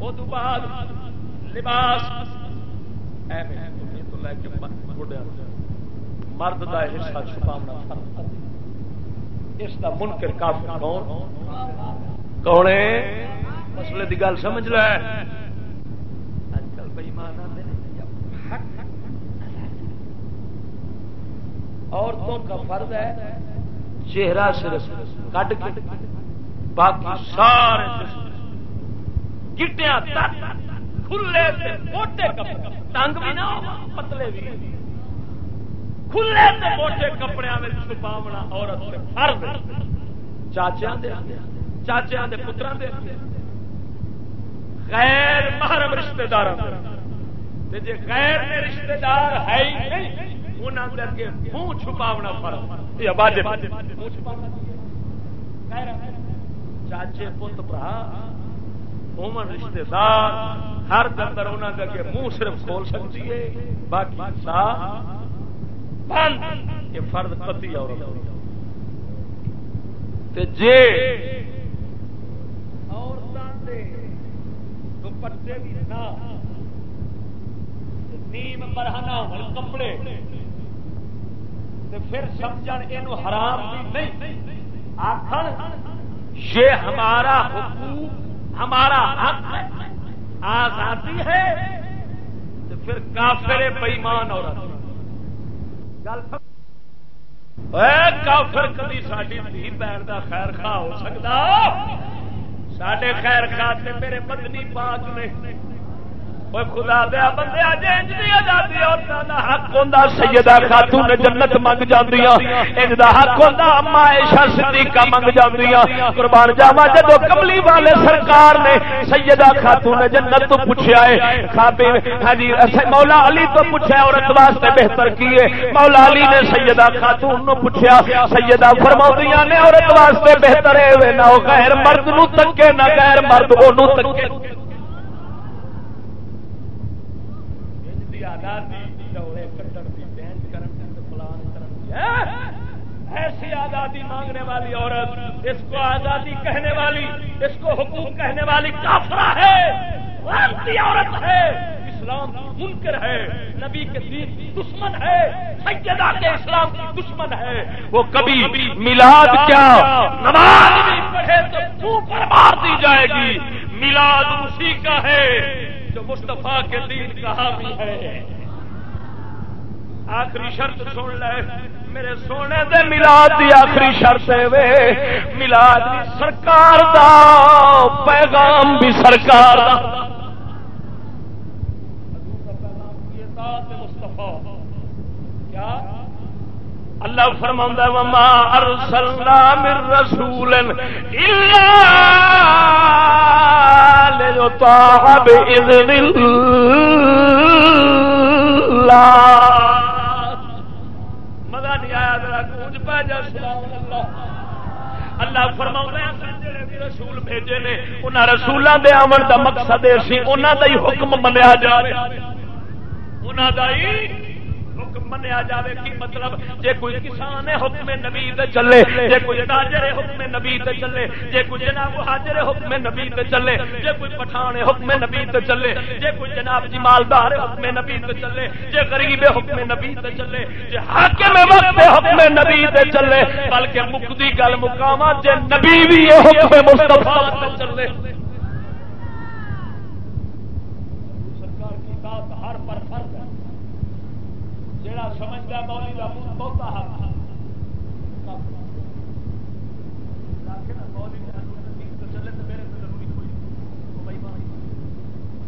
B: فرد بعد لباس تو لے کے مرد کا حصہ چھپاونا اس کا منکر کافی کون؟ کون مسئلے کی گل سمجھ لے۔ عورتوں کا فرد ہے چہرہ صرف کٹ کے، باقی سارے جسم گٹیا کھلے موٹے کپڑے تنگ بھی نہ پتلے بھی کھلے موٹے کپڑے میں چھپاونا عورت فرد چاچا کے پترا غیر محرم رشتے دار جی غیر رشتے دار ہے ہی نہیں انہوں اگے منہ چھپاونا چاچے پت برا ہومن رشتے دار ہر دفتر انہوں کے اگے منہ صرف کھول سکتی ہے۔ باقی بند، یہ فرد پتی اور جے دوپٹے بھی نہ نیم برہنا کپڑے۔ پھر سمجھ یہ حرام نہیں۔ آخر یہ ہمارا حقوق ہمارا حق آزادی ہے تو پھر کافر بےمان اور کافر، کبھی ساری دھی پیر کا خیر خواہ ہو سکتا سڈے خیر خاتے میرے پتنی پاک نے خدا دیا بندے حق سیدہ خاتون جنت منگ جاندیاں انج دا حق اما عائشہ صدیقہ منگ جاندیاں قربان جاوا جدو کملی والے سرکار نے سیدہ خاتون جنت تو پوچھا ہے خابے ہاں جی مولا علی تو پوچھا عورت واسطے بہتر کی ہے مولا علی نے سیدہ خاتون نو پوچھا سیدہ فرماؤں نے عورت واسطے بہتر ہے نہ غیر مرد نو تکے نہ غیر مرد اونوں تکے ایسی آزادی مانگنے والی عورت، اس کو آزادی کہنے والی، اس کو حقوق کہنے والی کافرا ہے عورت ہے۔ اسلام منکر ہے، نبی کے دین دشمن ہے، سیدہ کے اسلام کی دشمن ہے۔ وہ کبھی میلاد کیا؟ نماز بھی پڑھے تو پر مار دی جائے گی۔ میلاد اسی کا ہے۔ جو مصطفیٰ کے دین کا حامی ہے۔ آخری شرط سن لے۔ میرے سونے دے ملاد دی آخری شرط وے۔ ملاد بھی سرکار دا، پیغام بھی سرکار دا۔ اللہ فرما وما ارسلنا من رسول الا ليطاع جا سبحان اللہ۔ فرما رسول بھیجے نے انہوں رسولوں کے آمن کا مقصد سی، انہاں دا ہی حکم منیا جا رہا انہاں دا ہی منیا جائے کی مطلب؟ جے کوئی کسان حکم نبی تے چلے، جے کوئی تاجر حکم نبی تے چلے، جے کوئی جناب حاضر حکم نبی تے چلے، جے کوئی پٹھان حکم نبی تے چلے، جے کوئی جناب جی مالدار حکم نبی تے چلے، جے غریب حکم نبی تے چلے، جے حاکم وقت حکم نبی تے چلے، بلکہ مکدی گل مقامہ جے نبی بھی یہ حکم مصطفی تے چلے۔ سمجھتا مولی کا بہت حق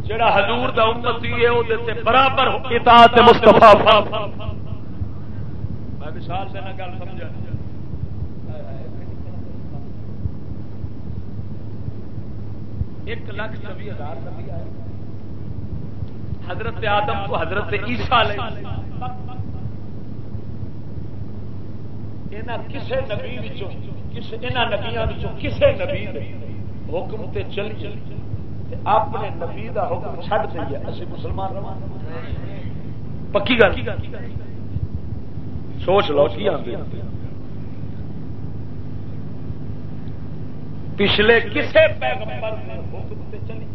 B: جڑا حضور دا امتی ہے وہ برابر اطاعت مصطفیٰ میں مثال دینا گل سمجھا۔ ایک لاکھ چوبی ہزار نبی آئے۔ حضرت آدم کو حضرت عیسیٰ علیہ۔ کسی نبی نبیا کسی نبی حکم تے چل چل اپنے نبی دا حکم چڑ دئیے اسی مسلمان پکی گل سوچ لو کی آتے پچھلے کسے پیغمبر حکم تے چلی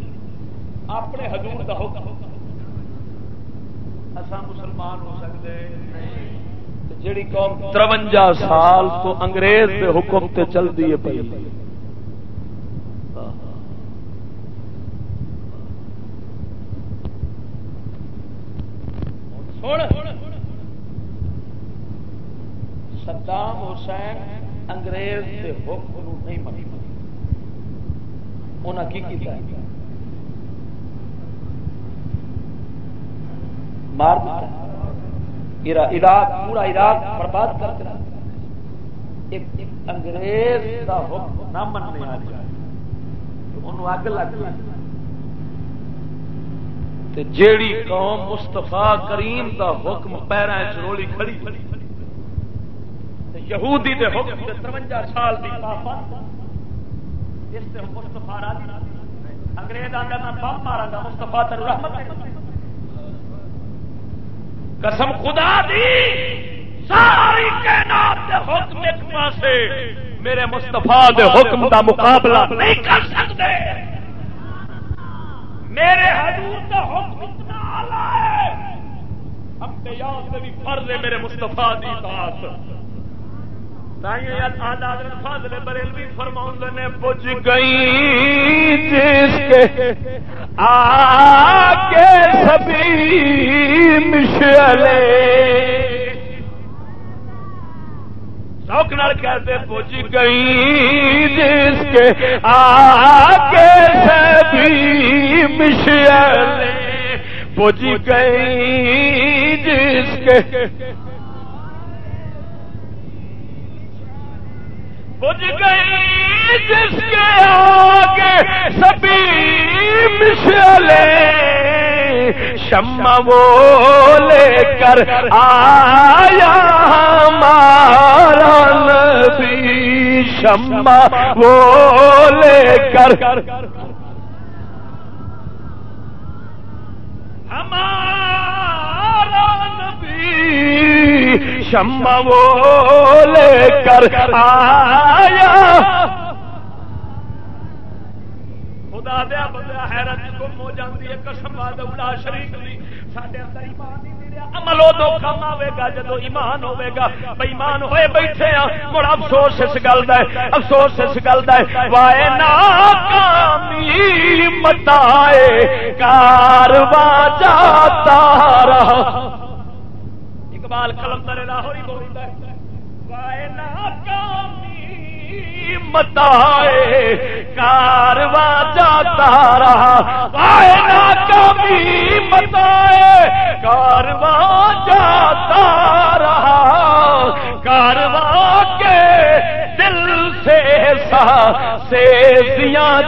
B: اپنے حضور دا حکم اصا مسلمان ہو سکتے جیڑی قوم ترونجا سال تو انگریز دے حکم تے چل دی پی صدام حسین انگریز دے حکم نہیں منی۔ انہیں کی کیتا ہے؟ مار دیتا ہے۔ عراق پورا عراق برباد کر دینا ایک انگریز کا حکم نہ مننے والی۔ اگ لگ جیڑی قوم مستفا کریم دا حکم پیرا چرولی کھڑی یہودی دے حکم ترونجا سال دی اس مستفا انگریز آتا میں بم مارا گا مستفا تر رحمت قسم خدا دی، ساری کائنات دے حکم ایک پاسے، میرے مستفا دے حکم دا مقابلہ نہیں کر سکتے۔ میرے حضور دا حکم اتنا اعلی ہے۔ ہم پہ یاد بھی فرض ہے میرے مستفا دی بات۔ فرماؤں نے پوچھ گئی جس کے آگے سبھی مشلے شوق نال کہتے پوچھ گئی جس کے آگے سبھی مشلے پوچھ گئی جس کے بج گئی، جس کے آگے سبھی مشلے شمع وہ لے کر آیا، ہمارا نبی شمع وہ لے کر شمع وہ لے کر آیا۔ خدا دیا بندہ حیرت گم ہو جاتی ہے، قسم اڑا شریف دی۔ سارے اندر ایمان عمل ادو کم آئے گا جدو ایمان ہوے گا۔ بےمان ہوئے بیٹھے ہیں مڑ افسوس اس گل کا افسوس اس گل کا وائے ناکامی متائے، کارواں جاتا رہا۔ اقبال کلندر لاہوری بولتا ہے۔ متائے کارواں جاتا رہا ناکامی متائے کارواں جاتا رہا کارواں کے دل سے سا سے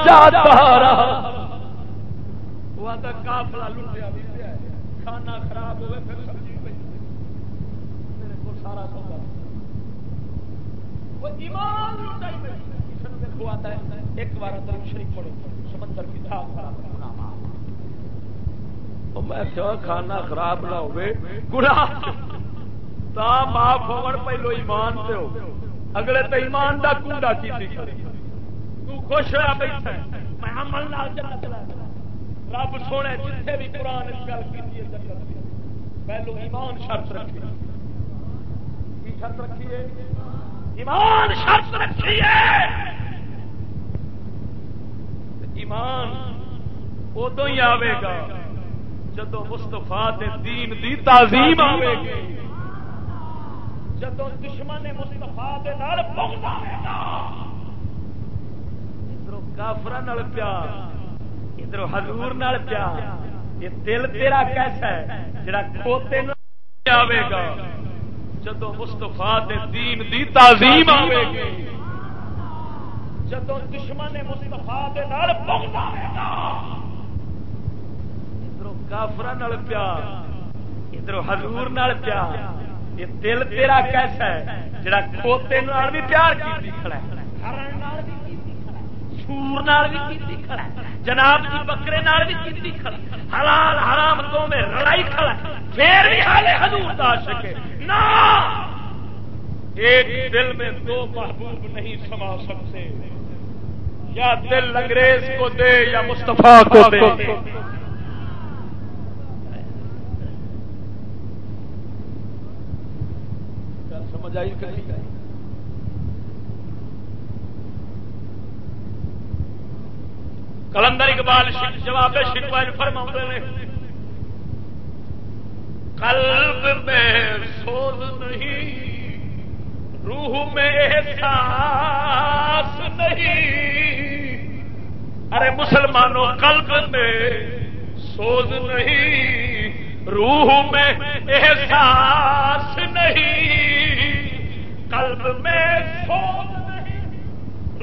B: جاتا رہا وہ کافلا لٹیا کھانا خراب ہوئے پھر ایک بار شریف پڑھو۔ سمندر کی میں کھانا خراب نہ ہوئے تا معاف ہو پہلو ایمان سے ہو۔ اگلے تو ایمان دا کنڈا کی تو خوش ہوا بیٹھا میں عمل چلا چلا۔ رب سونے جتنے بھی قرآن گل کی پہلو ایمان شرط رکھی شرط رکھیے۔ ایمان شرط رکھیے۔ ایمان ادو ہی آئے گا جدو مستفا دین دی تعظیم آئے گی۔ جدو دشمن مستفا ادھر کافر پیار ادھر ہزور پیار یہ دل تیرا کیسا ہے؟ جڑا کھوتے آئے گا۔ جدو مستفا دین دی تعظیم آئے گی، جدو دشمن مستفا ادھر کافر پیار ادھر ہزور پیار۔ یہ دل تیرا کیسا ہے؟ جڑا کھوتے بھی پیار کی کھڑا ہے۔ سور بھی کھڑا جناب جی بکرے بھی کی کھڑا حلال حرام تو میں لڑائی کھڑا پھر بھی حال حضور دا سکے نہ! ایک دل میں دو محبوب نہیں سما سکتے۔ یا دل انگریز کو دے یا مصطفیٰ کو دے۔ سمجھ آئی کلندر اقبال جواب شکوا فرما نے۔ قلب میں سوز نہیں، روح میں احساس نہیں۔ ارے مسلمانوں، قلب میں سوز نہیں، روح میں احساس نہیں۔ قلب میں سوز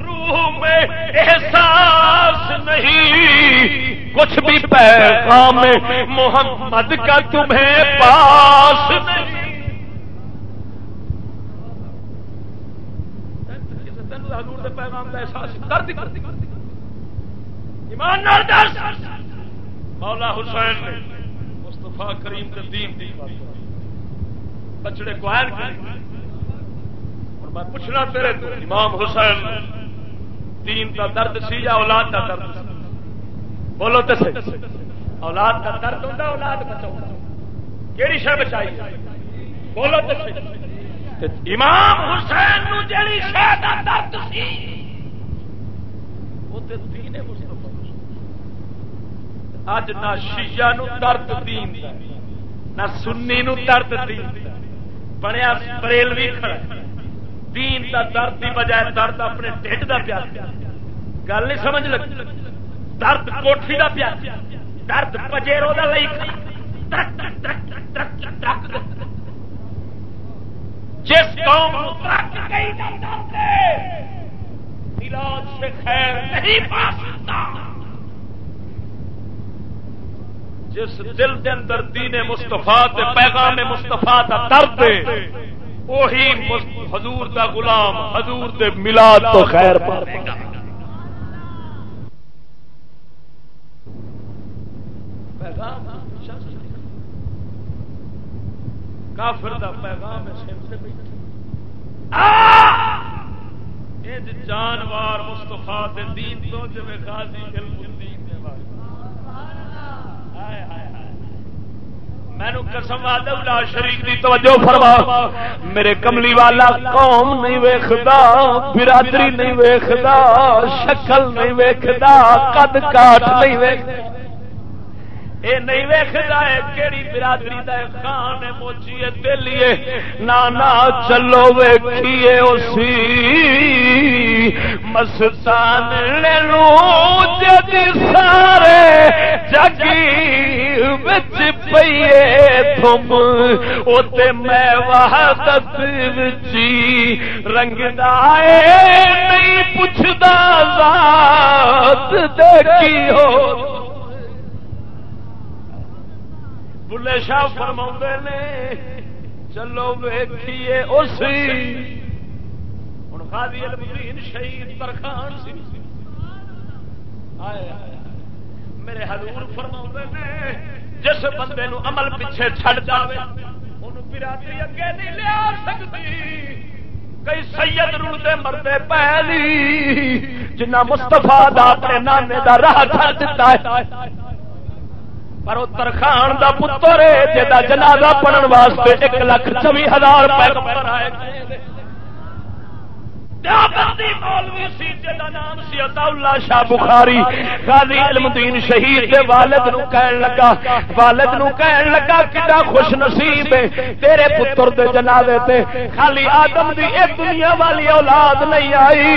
B: روح میں احساس نہیں۔ کچھ بھی پیغام محمد کا تمہیں پاس نہیں۔ پیغام کا احساس کر دی ایمان مولا حسین نے مستفا کریم کے دین دی بچڑے کو اور میں پوچھنا تیرے تو، امام حسین دین کا درد سی یا اولاد کا درد سی؟ بولو تو صحیح۔ اولاد کا درد ہوتا اولاد بچاؤ کہڑی شہ بچائی؟ بولو تو صحیح۔ امام حسین جیڑی شہ کا درد سی وہ دین مصطفیٰ۔ اج نہ شیشا نو درد دین نہ سنی نو درد دین بنیا بریل بھی کھڑا دین دا درد دی بجائے درد اپنے ٹھڈ دا پیا گل نہیں سمجھ لگ درد کوٹھی دا پیا درد پجیرو دا لئی جس قوم علاج سے خیر نہیں پا سکتا۔ جس دل کے اندر دین مستفا پیغام مستفا کا درد وہی حضور دا غلام، حضور دے ملاد تو خیر پائے گا کافر دا پیغام جانوار مستفا دین تو جی غازی علم الدین مینو قسم شریف توجہ فرما۔ میرے کملی والا قوم نہیں ویختا برادری نہیں ویختا شکل نہیں ویختا قد کاٹ نہیں ویختا اے نہیں ویکھدا کیڑی برادری دا خان موچی دلیے نانا چلو ویکھیے اسی مستان لے لو جد سارے۔ جگی وچ پئیے تھم، اوتے میں وحدت وچی رنگ دائے نہیں پوچھدا ذات دیکھی ہو۔ بلے شاہ فرما نے، چلو ویکھیے اسی۔ ہوں خادی المدین شہید ترخان سی۔ آئے آئے۔ میرے حضور فرما نے، جس بندے نو عمل پیچھے چھڑ جائے ان برادری اگے نہیں لیا سکتی۔ کئی سید رلتے مرتے پہلی جنہ مستفا اپنے نانے دا راہ چھڑ دیتا ہے۔ پر وہ ترخان کا پتر ہے جا جنازہ پڑھن واسطے ایک لاکھ چوی ہزار روپئے شاہ بخاری، غازی علمدین شہید کے والد نو کہن لگا، والد نو کہن لگا کتا خوش نصیب ہے، تیرے پتر دے جنازے تے خالی آدم دی ایک دنیا والی اولاد نہیں آئی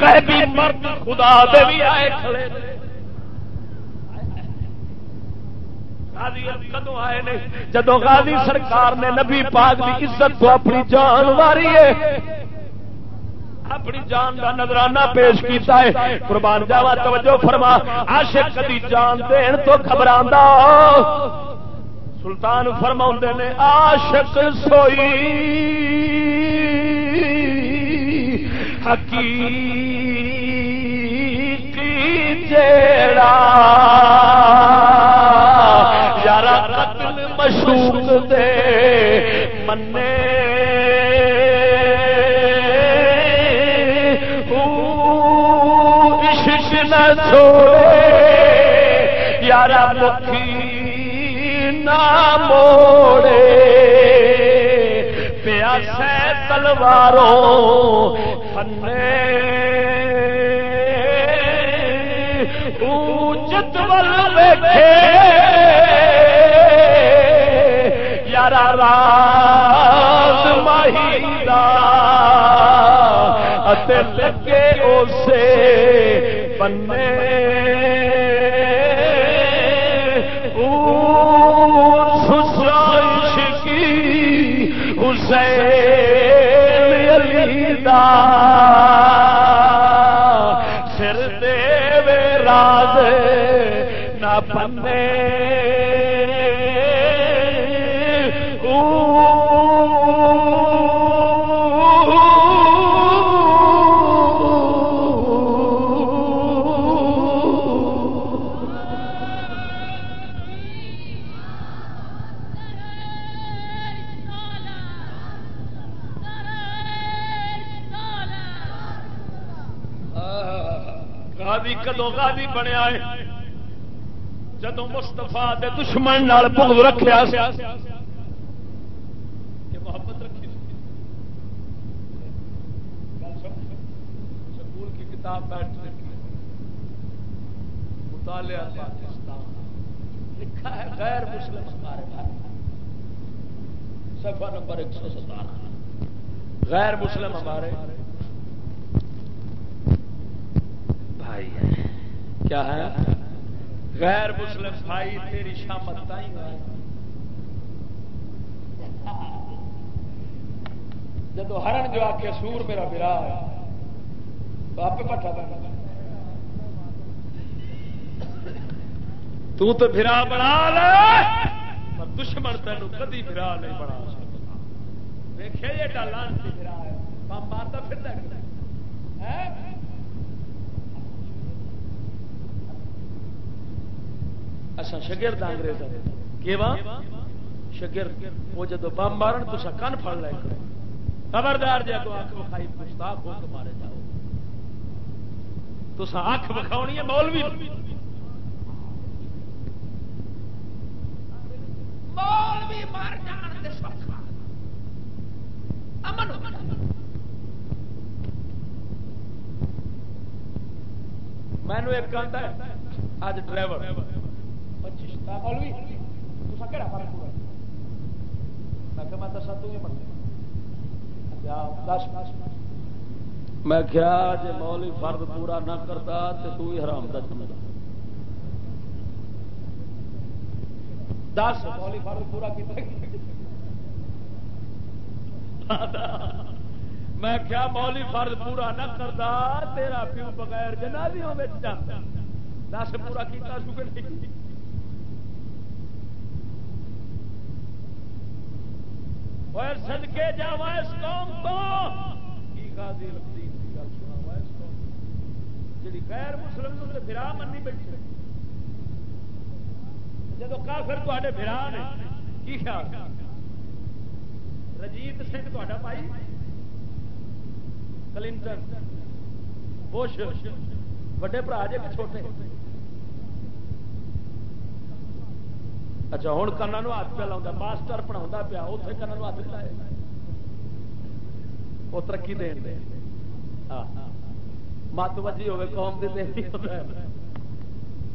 B: غیبی مرد خدا دے بھی آئے کھڑے کدو آئے نے؟ جدو غازی سرکار نے نبی پاک کی عزت کو اپنی جان ماری ہے اپنی جان کا نظرانہ پیش کیتا ہے۔ قربان جاوا، توجہ فرما۔ عاشق کدی جان دین تو گھبرا سلطان فرما نے، عاشق سوئی۔ حقیقی جیڑا۔ مشوق دے۔ منے چھوڑے۔ یار مکھی نہ موڑے۔ پیاس تلواروں فنے چتول بیٹھے راز لگے اسے پنے سسرائش کی حسین علی دا سر دے راز نہ پندے بنیا ہے۔ جدو مستفا دشمن بغض رکھا محبت رکھی سکول کی کتاب بیٹھ مطالعہ پاکستان۔ لکھا ہے غیر مسلم ہمارے بھائی۔ سفا نمبر ایک سو ستارہ۔ غیر مسلم ہمارے۔ بھائی۔ ہیں کیا ہے؟ غیر مسلم بھائی، تیری شامت جب ہرن جو آ کے سور میرا برا ہے آپ پٹھا تو تو برا بنا لے، پر دشمن تین کدی برا نہیں بنا دیکھے یہ ڈالان برا ہے مارتا پھر اچھا شگرد انگریز شگرد۔ وہ جب بم مارن تو کن پڑ لے خبردار جی اک بخائی گستاخ ہو کے مارے جاؤ۔ تو اک بکھاؤنی ہے مولوی۔ مولوی مار جان امن مینو ایک کہتا ہے اج ڈرائیور۔ میں کیا جی مولی فرد پورا نہ کرتا تو تو ہی حرام دس مولی فرد پورا میں کیا مولی فرد پورا نہ کرتا تیرا پیو بغیر جنازیوں میں دس پورا کیتا سو کہ نہیں سدکے جا اس قوم تو۔ غازی الدین کی گل سنا اس قوم جی غیر مسلم تو برا منی بیٹھی جب کافر تے برا نے، کی خیال؟ رجیت سنگھ تا بھائی؟ کلنٹن، بش، وڈے برا جے چھوٹے۔ اچھا ہوں کن ہاتھ پہ لاؤں ماسٹر پڑھا پیا اتنے کن ہاتھ نہیں لائے وہ ترقی دین دے۔ ہاں۔ مت وجی ہوے، قوم دے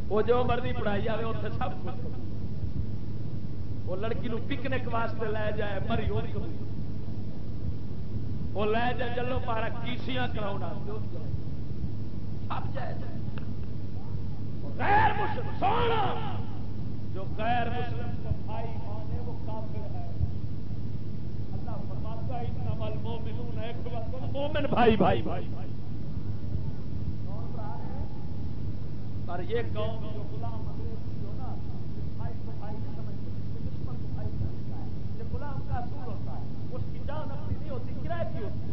B: وہ جو مرضی پڑھائی آئے اتنے سب وہ لڑکی نو پکنک واسطے لے جائے، مری وہ لے جائے چلو پارا کیسیاں کرا سب جائے۔ غیر مسلم، سونا۔ جو غیر مسلم کا بھائی مانے وہ کافر ہے۔ اللہ فرماتا ہے اتنا مل مومنون ہے مومن بھائی بھائی بھائی پر یہ قوم جو غلام انگریز نا بھائی کو بھائی نہیں سمجھتے دشمن کو بھائی سمجھتا ہے، یہ غلام کا اصول ہوتا ہے۔ اس کی جان اپنی نہیں ہوتی، کرایہ کی ہوتی ہے۔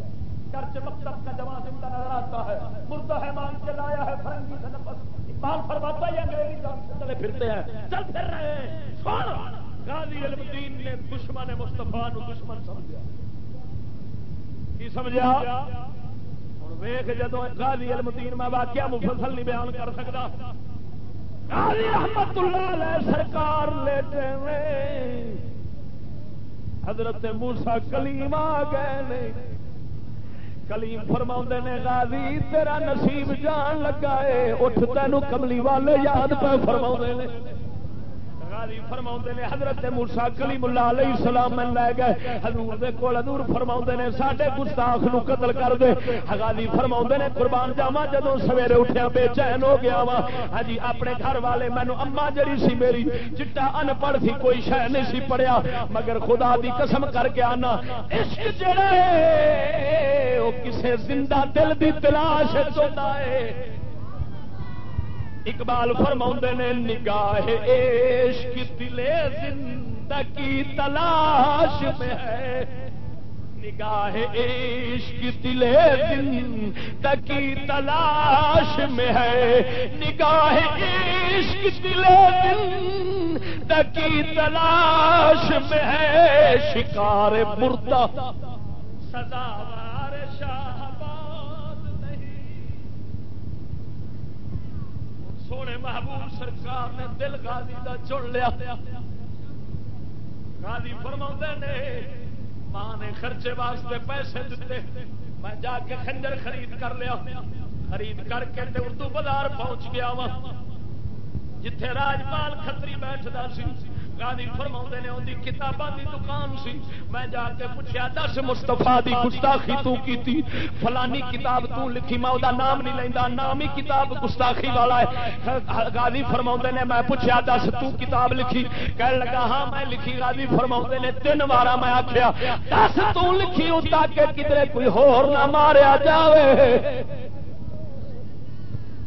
B: چرچ مکتب کا جوان زندہ نظر آتا ہے۔ مردہ ہے مان کے لایا ہے فرنگی سے نفس۔ اقبال فرماتا ہے انگریزی جان سے چلے پھرتے ہیں۔ چل پھر رہے ہیں۔ سن غازی علم دین نے دشمن مصطفیٰ نو دشمن سمجھا۔ کی سمجھا؟ ہوں ویخ جدو غازی علم دین میں واقعہ مفصل نہیں بیان کر سکتا۔ غازی رحمت اللہ علیہ سرکار لیٹے میں حضرت موسا کلیم آ گئے کلیم فرما نے، غازی، تیرا نصیب جان لگا ہے اٹھ تینوں کملی والے یاد پہ فرما نے۔ غازی فرما نے حضرت موسا کلیم اللہ علیہ السلام میں لے گئے۔ حضور دے کول حضور فرما نے ساڈے گستاخ نو قتل کر دے۔ غازی فرما نے قربان جاواں جدوں سویرے اٹھیا بے چین ہو گیا وا۔ ہاں جی اپنے گھر والے مینوں اما جڑی سی میری چٹا ان پڑھ سی کوئی شے نہیں سی پڑھیا۔ مگر خدا دی قسم کر کے آنا، عشق جڑا ہے، او کسے زندہ دل دی تلاش چوندا ہے۔ اقبال فرما نے، نگاہ عشق دلے زندگی تلاش میں ہے۔ نگاہ عشق دلے زندگی تلاش میں ہے۔ نگاہ عشق دلے زندگی تلاش میں ہے۔ شکار مردہ، سزاوار شاہباد سونے محبوب سرکار نے دل غازی دا چن لیا۔ غازی فرما نے، ماں نے خرچے واسطے پیسے دیتے، میں جا کے خنجر خرید کر لیا۔ خرید کر کے تے اردو بازار پہنچ گیا وا جتھے راجپال کھتری بیٹھتا سی۔ غازی فرما نے اندی کتاباں دی دکان سی۔ میں جا کے پوچھا دس مستفا دی گستاخی تو کیتی فلانی کتاب تو لکھی، میں دا نام نہیں لیندا نام ہی کتاب گستاخی والا ہے۔ غازی فرما نے میں پوچھا دس تو کتاب لکھی؟ کہنے لگا ہاں میں لکھی۔ غازی فرما نے تین بار میں آخیا دس تو لکھی ہوں تاکہ کدھر کوئی ہور نہ ماریا جاوے۔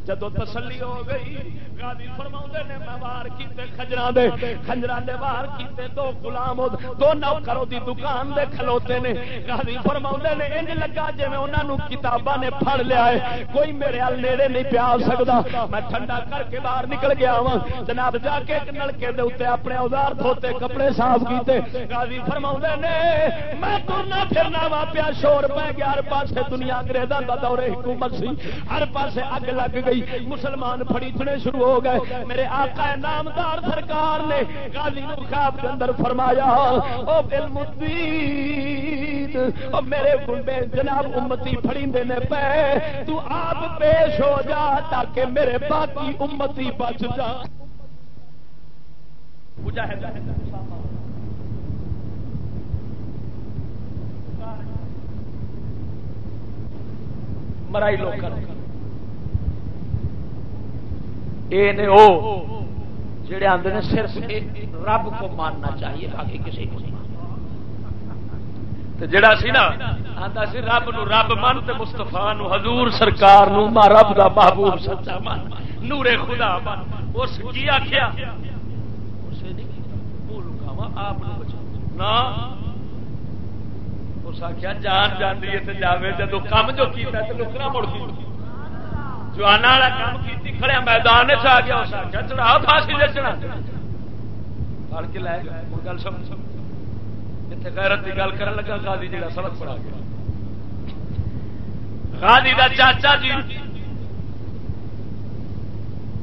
B: جدو تسلی ہو گئی غازی فرماؤں نے، میں وار کیتے خجران دے خجران دے وار کیتے دو غلام دو نوکروں دی دکان دے کھلوتے نے۔ غازی فرماؤں نے، انج لگا جے میں انہاں نو کتاباں نے پھڑ لیا ہے، کوئی میرے ال نیڑے نہیں پیا سکدا۔ میں ٹھنڈا کر کے باہر نکل گیا ہاں۔ جناب، جا کے ایک نلکے دے اوتے اپنے اوزار دھوتے کپڑے صاف کیتے۔ غازی فرماؤں نے، میں ترنا پھرنا وا پیا، شور پہ گیا۔ ہر پاسے دنیا انگریزاں دا دور حکومت سی، ہر پاسے اگ لگ گئی۔ مسلمان پھڑی پھڑیچنے شروع ہو گئے۔ میرے آقا نامدار سرکار نے غازی نو خواب کے اندر فرمایا، او علم الدین او میرے گنبے جناب امتی پھڑی دینے پہ تو آپ پیش ہو جا تاکہ میرے باقی امتی بچ جا۔ مجاہد مرائی لوگ جڑے آتے ہیں صرف رب کو ماننا چاہیے باقی کسی کو جڑا سی نا آتا سی رب نو رب من تے مستفا حضور سرکار نو ما رب دا محبوب سچا من، نور خدا من۔ اس کی آخیا اس آخیا جان جاندی ہے جاوے، جدو کم جو کیتا ہے تو لکنا مڑ کی جوانا والا کام کی کھڑے میدان آ گیا، اس آخیا چڑھا، پھانسی دے چڑھا۔ پڑھ کے لے گیا گل سمجھ جتنے غیرت کی گل کر لگا گالی جا جی سڑک پڑا گیا۔ غازی دا چاچا جی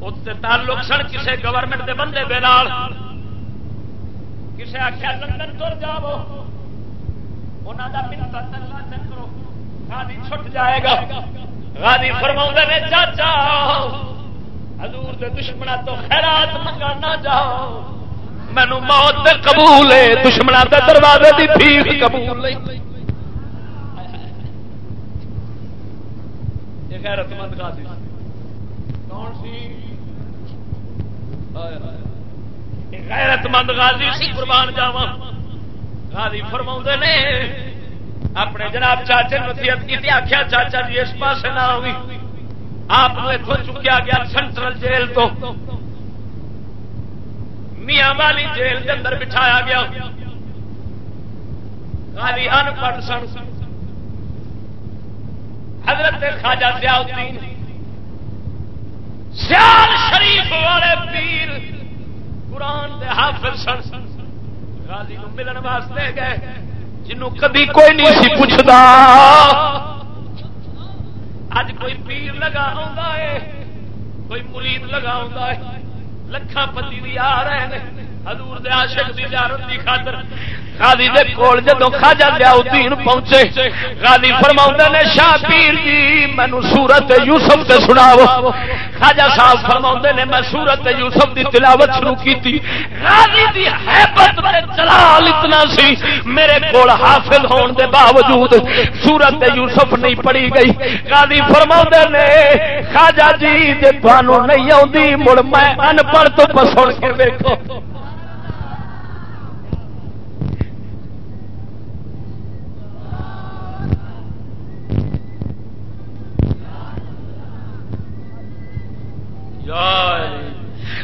B: اتنے تعلق سن کسی گورنمنٹ دے بندے دے نال۔ کسی آخیا لندن تر جاؤ۔ انہوں کا منتا کرو، غازی چھٹ جائے گا۔ غازی فرما نے چاچا، حضور دے دشمنا تو خیرات منگا نہ جاؤ۔ مینو موت دے قبول ہے دشمنا دے دروازے دی فیس قبول غیرت مند غازی کون سی؟ غیرت مند غازی سی، قربان جاوا غازی فرما نے اپنے جناب چاچے نصیحت کی آخیا چاچا جی اس پاس نہ ہوئی۔ آپ اتوں چکیا گیا سینٹرل جیل تو۔ میاں والی جیل کے اندر بٹھایا گیا۔ خالی ان پڑھ سن۔ حضرت خواجہ سیا الدین سیال شریف والے پیر قرآن دے حافظ سن۔ غازی ملن واسطے گئے۔ جنوں کدی کوئی نہیں سی پوچھتا۔ اج کوئی پیر لگا ہے، کوئی مرید لگا ہے۔ لکھان پتی بھی آ رہے ہیں حضور دے عاشق دی زیارت دی خاطر۔ غازی دے کول جدوں خواجہ ضیاءالدین پہنچے، غازی فرماوندا نے، شاہ پیر جی مینوں سورت یوسف تے سناو خواجہ صاحب فرماوندے نے، میں سورت یوسف دی تلاوت شروع کیتی۔ غازی دی ہیبت تے جلال اتنا سی، میرے کول حافظ ہون دے باوجود سورت یوسف نہیں پڑھی گئی۔ غازی فرماوندے نے، خواجہ جی تے تانوں نہیں اوندی مڑ میں ان پڑھ تو پسڑ کے ویکھو لا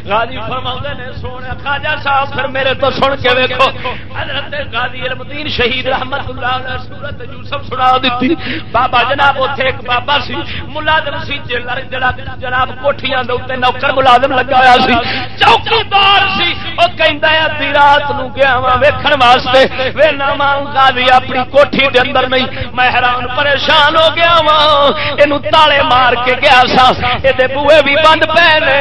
B: غازی فرما نے، سونے خاجا صاحب، پھر میرے تو سن کے ویکو حضرت غازی علمدین شہید رحمت اللہ علیہ سورت یوسف سنا دیتی۔ بابا جناب اتنے ایک بابا سی، ملازم سی جناب کوٹیاں دے نوکر ملازم لگا ہوا سی۔ چوکیدار سی وہ کہندا ہے، ادھی رات نو گیا وا ویکھن واسطے وے ناما غازی اپنی کوٹھی دے اندر نہیں، میں حیران پریشان ہو گیا وا اینو تالے مار کے گیا سا اے بوئے بھی بند پے نے،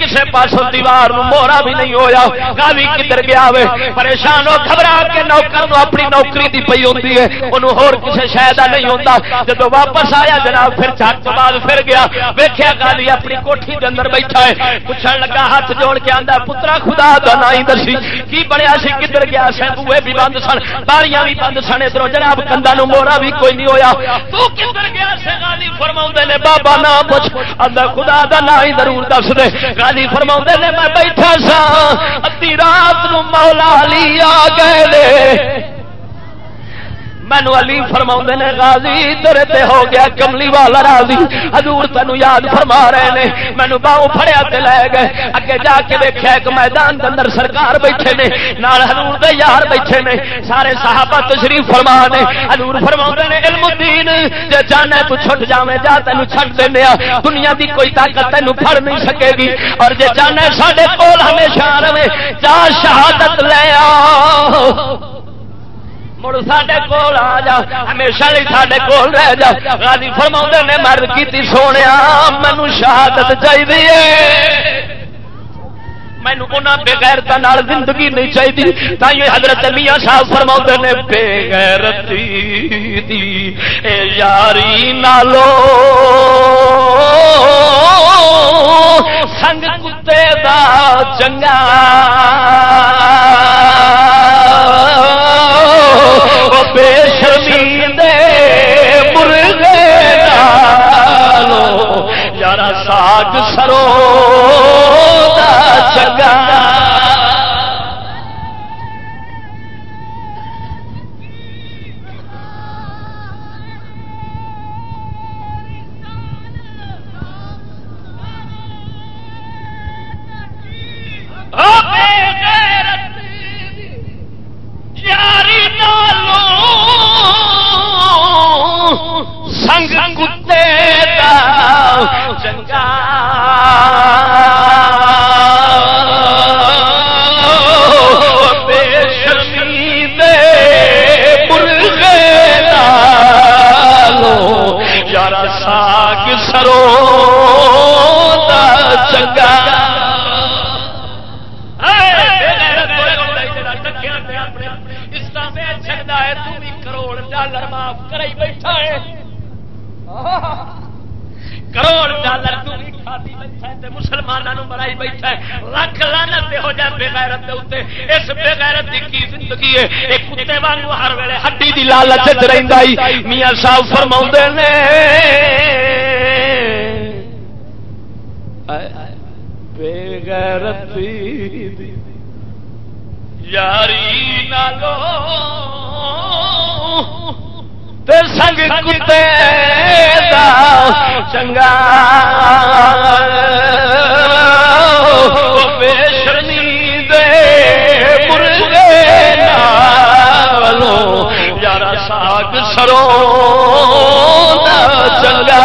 B: کسے پاس پاسوں دیوار مورا بھی نہیں ہویا، گاوی کدھر گیا وے؟ پریشان ہو، گھبرا کے نوکر نو اپنی نوکری دی پئی ہوندی ہے اونوں ہور کسے شاید نہیں ہوندا۔ جدوں واپس آیا جناب، پھر چٹ بعد پھر گیا۔ ویکھیا گالی اپنی کوٹھی دے اندر بیٹھا ہے۔ پوچھن لگا، ہاتھ جوڑ کے آندا پترا خدا دا نام دسی۔ کی بنیا سی، کدھر گیا؟ سی بوئے بھی بند سن، باریاں بھی بند سن۔ ادھر جناب کندا نو مورا بھی کوئی نہیں ہویا۔ تو کدھر گیا؟ سی غازی فرماوندے نے، بابا نہ پوچھ۔ اللہ خدا دا نام ضرور دس دے۔ غازی فرماوندے نے میں بیٹھا سا ادی رات نو مولا علی آ گئے مینو علی فرما نے، غازی تیرے تے ہو گیا کملی والا راضی۔ حضور تینو یاد فرما رہے نے، مینو باؤ فڑیا تے لے گئے۔ اگے جا کے دیکھا ایک میدان کے اندر سرکار بیٹھے نے، نال حضور دے یار بیٹھے نے۔ سارے صحابہ تشریف فرما نے۔ حضور فرما نے، علم الدین، جے جانا تو چھٹ جاویں، جا تینو چھٹ دینے دنیا دی کوئی طاقت تینو پھڑ نہیں سکے گی۔ اور جے جانا ساڈے کول ہمیشہ رہے۔ جا شہادت لے آ۔ مڑ سڈے کول آ جا، ہمیشہ نہیں سڈے کول رہ جا۔ غازی فرما نے مرد کی سونے مینو شہادت چاہیے مینو بغیر زندگی نہیں چاہیے تھی حضرت میاں صاحب فرما نے بغیر یاری نالو۔ سنگ کتے دا چنگا۔ بے شرمی دے مرغے یار ساگ سرو چگا چنگا مسلمانوں بیٹھا ہے، لکھ لانت ہو جائے بےغیرت اس بےغیرت کی زندگی ہے؟ ایک کتے وانگو ہر ویلے ہڈی دی لالچ رہندا میاں صاحب فرماوندے نے۔ بے بےغیرت یاری نالو۔ تے سنگ کتے دا چنگا۔ بے شرمی دے مرغے نالو یارا ساگ سرو چنگا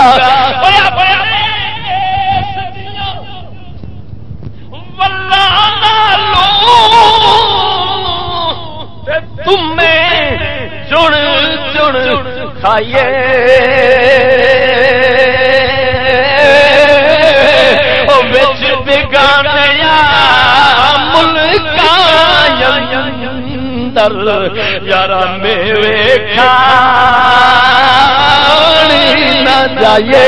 B: تمہیں جڑ کھائیے۔ یار میرے کھا نہ جائیے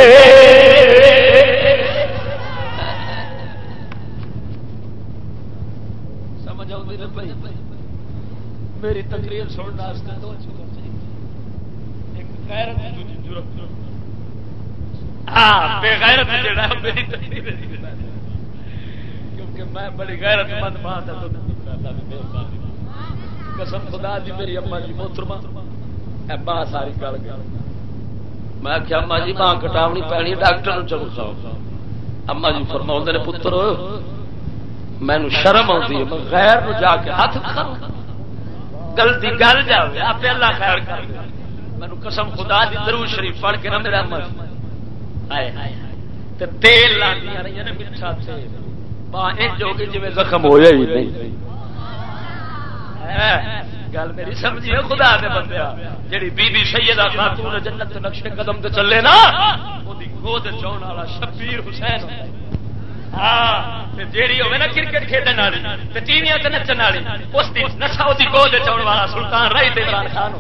B: میری تقریر سننا دو کیونکہ میں بڑی غیرت مند ماں قسم، خدا دی میری اما جی محترمہ ماں ساری گل گل میں آخیا اما جی ماں کٹاونی پینی، ڈاکٹر چلو سو اما جی فرما نے، پتر مینو شرم آتی ہے غیر نو جا کے ہاتھ گلتی گل جائے آپ اللہ خیر کر مینو قسم، خدا دی درو شریف پڑھ کے نہ میرا مت جی۔ تیل لانیا رہی نے میٹھا تیل۔ جی زخم ہو جائے نہیں۔ گل میری سمجھی خدا نے بندیا جیڑی بی بی سیدہ خاتون جنت نقشے قدم تے چلے نا گود چون والا شبیر حسین ہاں، جیڑی ہوے نا کرکٹ کھیڈن والی، تے ٹیویاں تے نچن والی، اس دی نشا دی گود چون والا سلطان رہی تے عمران خان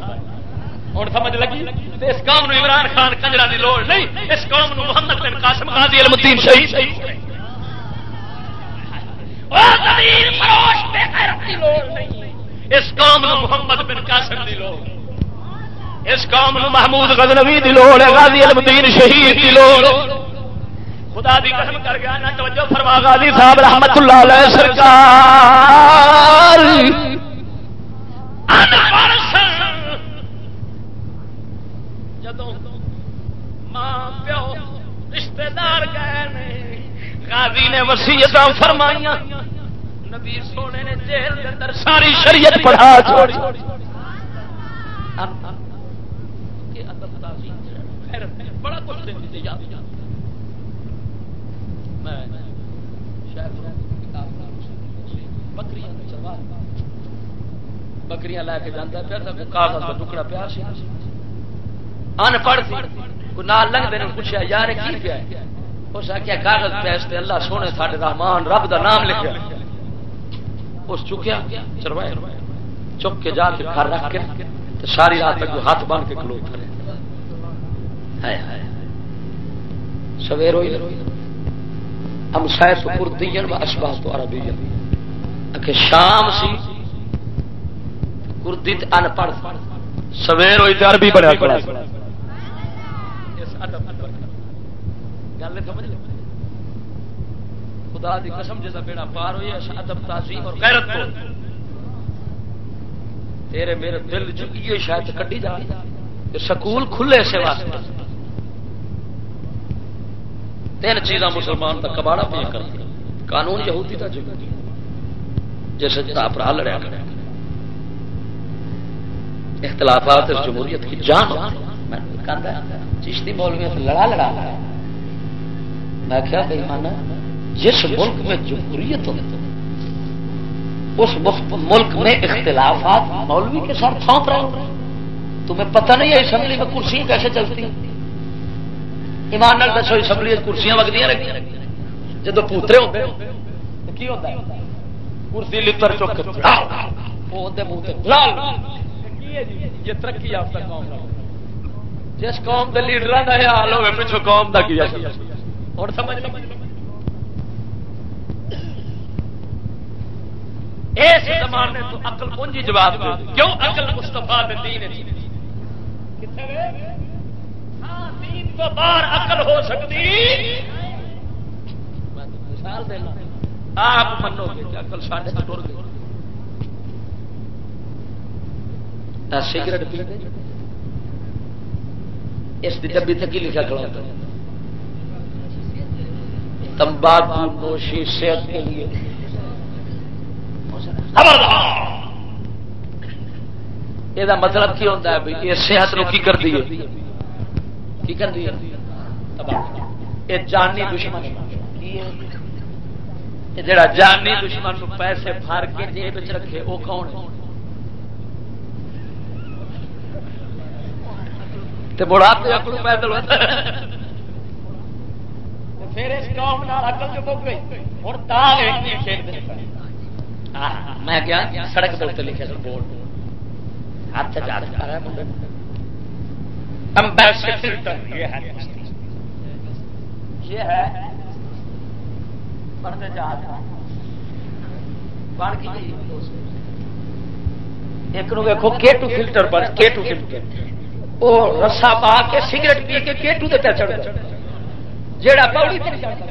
B: ہوں سمجھ لگی؟ اس قوم نو عمران خان کنجرا دی لوڑ نہیں، اس قوم نو محمد بن قاسم غازی المدین شہید اس قوم نو محمد بن قاسم دی لوڑ۔ اس قوم نو محمود غزنوی دی لوڑ غازی المدین شہید دی لوڑ۔ خدا دی قسم کر گیا نہ توجہ فرما، غازی صاحب رحمت اللہ علیہ سرکار۔ رشتے دار گئے قاضی نے وسیعت فرمائیاں۔ نبی سونے نے جیل کے اندر ساری شریعت پڑھا چھوڑی۔ بڑا کچھ بکریاں لے کے جانا پیا کاغذ کا ٹکڑا پیا ان پڑھ لنگتے پوچھا یار کی پیا اس آخیا کاغذ پہ اللہ سونے ساڈے رحمان رب دا نام لکھا اس چکیا، چروایا۔ چک کے جا کے گھر رکھ کے ساری رات تک ہاتھ بن کے کلو کرے سویر ہوئی۔ ہم شاید سکر دین و اسباس تو عربی کہ شام سی کردی ان پڑھ۔ سویر ہوئی تو عربی بڑا پڑا خدا دی قسم جیسا بیڑا پار ہوئی ادب، تعظیم اور غیرت کو۔ تیرے میرے دل چکی شاید کٹی جا سکول کھلے سے واسطے۔ تین چیزاں مسلمان کا کباڑا پہ کر۔ قانون یہودی کا جگہ جیسے اپرا لڑیا کرے۔ اختلافات جمہوریت کی جان چشتی مولوی لڑا لڑا۔ میں کیا بھائی مانا جس ملک میں جمہوریت ہو، اس ملک میں اختلافات مولوی کے ساتھ سونپ رہے ہوں۔ تمہیں پتہ نہیں ہے، اسمبلی میں کرسیاں کیسے چلتی ہیں؟ ایمان دسو، اسمبلی کرسیاں وگدیاں رکھی جب پوترے ہوتے کی ہوتا ہے؟ کرسی لتر چوک یہ ترقی یافتہ قوم جس قوم کے لیڈر کا یہ حال ہوگا پچھو قوم کا کیا؟ اور سمجھ لو۔ اس زمانے تو اقل پونجی جواب دے کیوں اقل مستفا دین ہاں، دین تو باہر اقل ہو سکتی۔ مثال دینا آپ منو گے کہ اقل ساڈے تو ٹر گئی۔ سگریٹ پیتے اس کی ڈبی تک لکھا کھڑا ہوتا تمباکو نوشی صحت کے لیے۔ یہ مطلب کی ہوتا ہے یہ صحت نو کی کر دیے کی کر یہ جانی دشمن جڑا جانی دشمن پیسے فر کے جیب رکھے، وہ کون ہے؟ بڑھاپے پیدل پھر اس قوم جو مک گئی تال میں کیا؟ سڑک پہ لکھے سر بورڈ ہاتھ جا رہا ہے یہ ہے پڑھتے جا ایک نو ویکو کے ٹو فلٹر پر کے ٹو فلٹر وہ رسا پا کے سگریٹ پی کے دے چڑھ جیڑا پوڑی پہ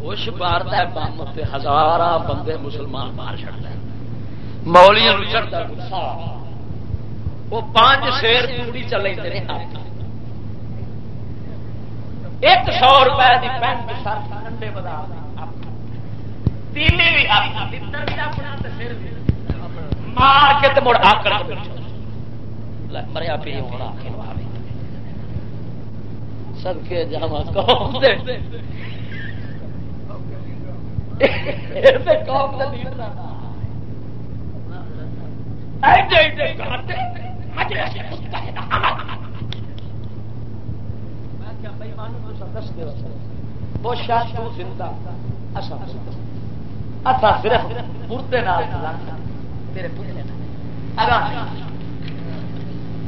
B: پوش مارتا ہے بم ہزار بندے مسلمان مار چڑتا ہے۔ مولیاں چڑھتا گسا وہ پانچ شیر پوری چلے ایک سو روپئے کی پینٹ شرٹ کنڈے بدا تیلی ٹھنڈے بتا مار کے مڑ آ مریا پی ہونا سب کے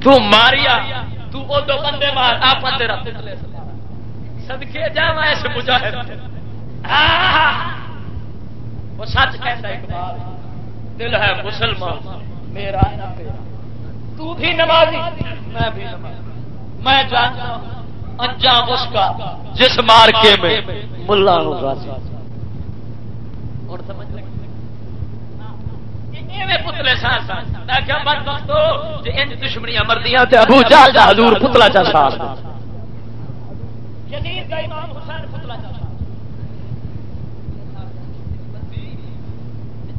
B: جاوا ماریا تو بندے مار آپ سدکے جا ایسے مجاہد۔ وہ سچ کہتا اقبال، دل ہے مسلمان۔ میرا تو بھی نمازی؟ میں بھی نمازی۔ میں جانتا ہوں، انجام اس کا، جس مار کے میں ملا ہوگا۔ جی دشمنیاں مردیاں ابو جال حضور پتلا چا ساتھ یزید کا امام حسین پتلا چا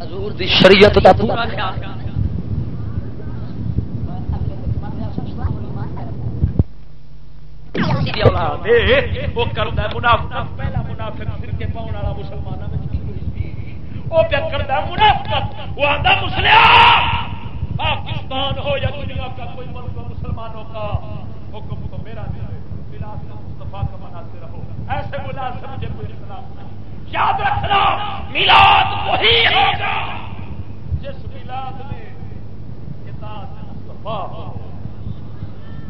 B: حضور دی شریعت دا پورا خیال۔ وہ کرتا منافق، پہلا منافق والا مسلمانوں وہ کرتا منافق، وہ آتا مسلم پاکستان ہو یا دنیا کا کوئی ملک مسلمانوں کا حکم تو میرا نہیں مصطفیٰ کا مناتے رہو ایسے ملازم مجھے کوئی یاد رکھنا، میلاد وہی ہوگا۔ جس میلاد میں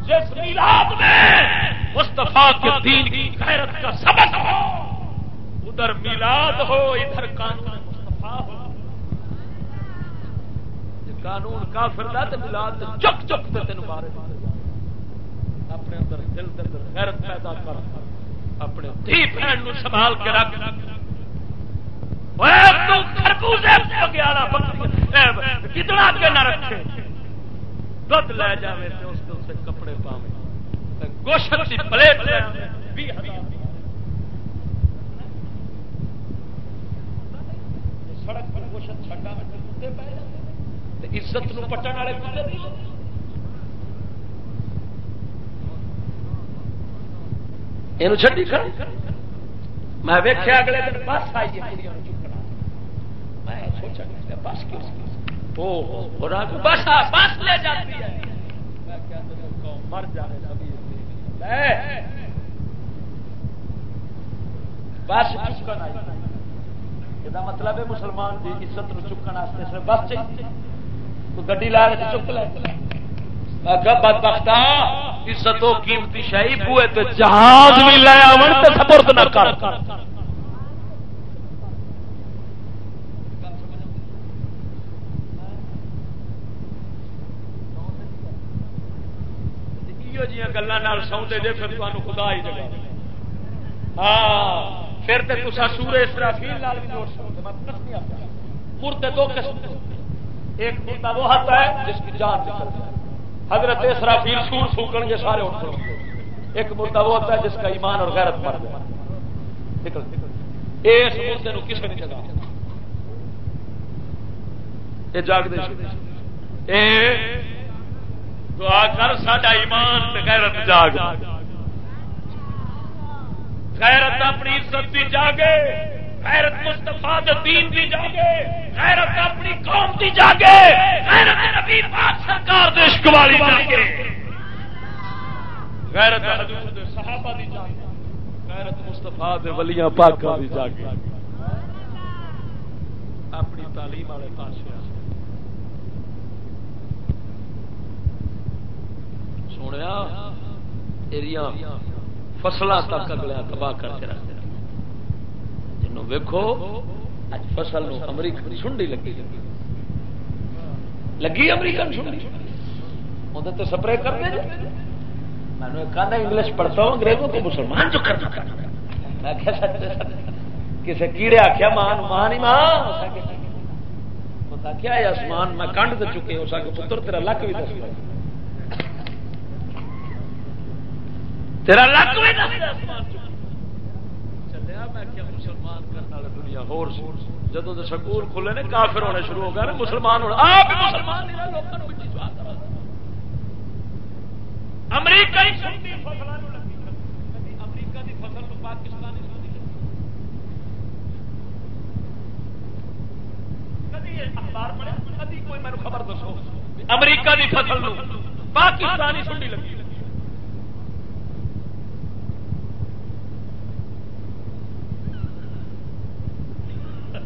B: جس میلاد میں مستفا کے دین کی غیرت کا سبق ہو، ادھر میلاد ہو، ادھر قانون مستفا ہو۔ قانون کا فردا تو ملاد چک چک تو تین مارے اپنے اندر دل دل غیرت پیدا کر، اپنے دھی بہن سنبھال کے رکھ۔ کتنا کے نہ رکھے دھد لے جائے اس کپڑے پاوے گوشت کی پلیٹ سڑک پر گوشت چھٹا عزت نو پٹن والے یہ میں ویکیا اگلے دن بس آئی میں سوچا بس بس بس لے جاتی ہے۔ مر جانے بس چکن یہ مطلب ہے مسلمان کی عزت چکن واسطے بس چاہیے۔ تو گڈی لا کے چک لے۔ عزت قیمتی شاہی، بوئے تو جہاز بھی لے آن تو سپرد نہ کر۔ سوندے جے پھر تمہیں خدا ہی جگہ ہاں پھر تو تصا سورے اسرافیل لال بھی نوٹ سکتے مردے دو قسم ایک مردہ وہ ہاتھ ہے جس کی جان نکل جائے۔ حضرت اسرافیل سور سوکن گے، سارے اٹھ کھڑو ایک مردہ وہ ہوتا ہے جس کا ایمان اور غیرت مر جائے۔ نکل نکل۔ اس مردے نو کسی نہیں جگہ یہ جاگ دے اے دعا کر ساڈا ایمان غیرت جاگ۔ غیرت اپنی عزت بھی جاگے، غیرت مستفا دین بھی جاگے، غیرت اپنی قوم بھی جاگے، غیرت نبی پاک سرکار دشک والی جاگے۔ غیرت صحابہ دی جاگے، غیرت مستفا دے ولیاں پاکاں دی جاگے۔ اپنی تعلیم والے پاس سونے فصل تک اگلے تباہ کرتے رہتے جنوں ویکو اج فصل امریکہ سنڈی لگی۔ لگی امریکن سنڈی اندر تو سپرے کرتے جی؟ میں نے کہا انگلش پڑھتا ہوں، انگریزوں کو مسلمان جو کرنا کرنا میں کسی کیڑے آخیا مان مان ہی مان کیا آسمان میں کنڈ دے چکے ہو سکے، پتر تیرا لک بھی دس۔ تیرا لک بھی چلیا میں کیا مسلمان کرنے والا دنیا تو سکول کھلے نے کافر ہونے شروع ہو مسلمان ہونا آپ مسلمان امریکہ امریکہ کی فصل پاکستان اخبار پڑھا کدی کوئی مینو خبر دسو؟ امریکہ کی فصل پاکستانی سنڈی لگی۔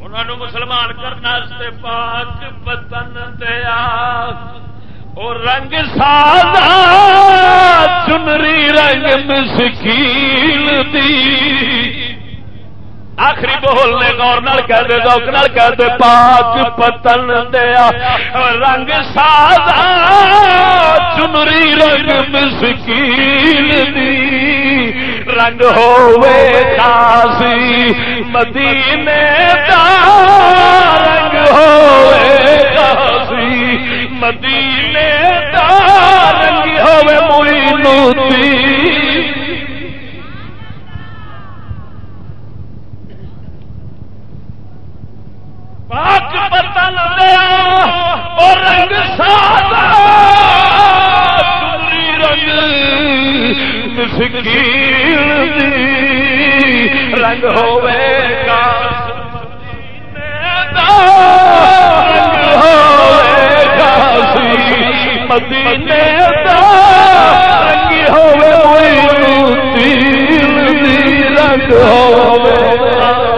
B: انہوں مسلمان کرنے پاک پتن دیا اور رنگ سادہ چنری رنگ مسکیل دی آخری بولنے گور نال کہہ دے روک نال کہہ دے، پاک پتن دیا، رنگ سادہ چنری رنگ مسکیل دی۔ رنگ ہوے خاصی مدینے دا رنگ ہوے خاصی مدینے دا رنگ ہوے موئی نوتی۔ پاک برتن دیا اور رنگ سادہ رنگ سکیل رنگ ہوے گا۔ رنگ ہوے گا۔ مدینے دا رنگ ہوے رنگ ہوے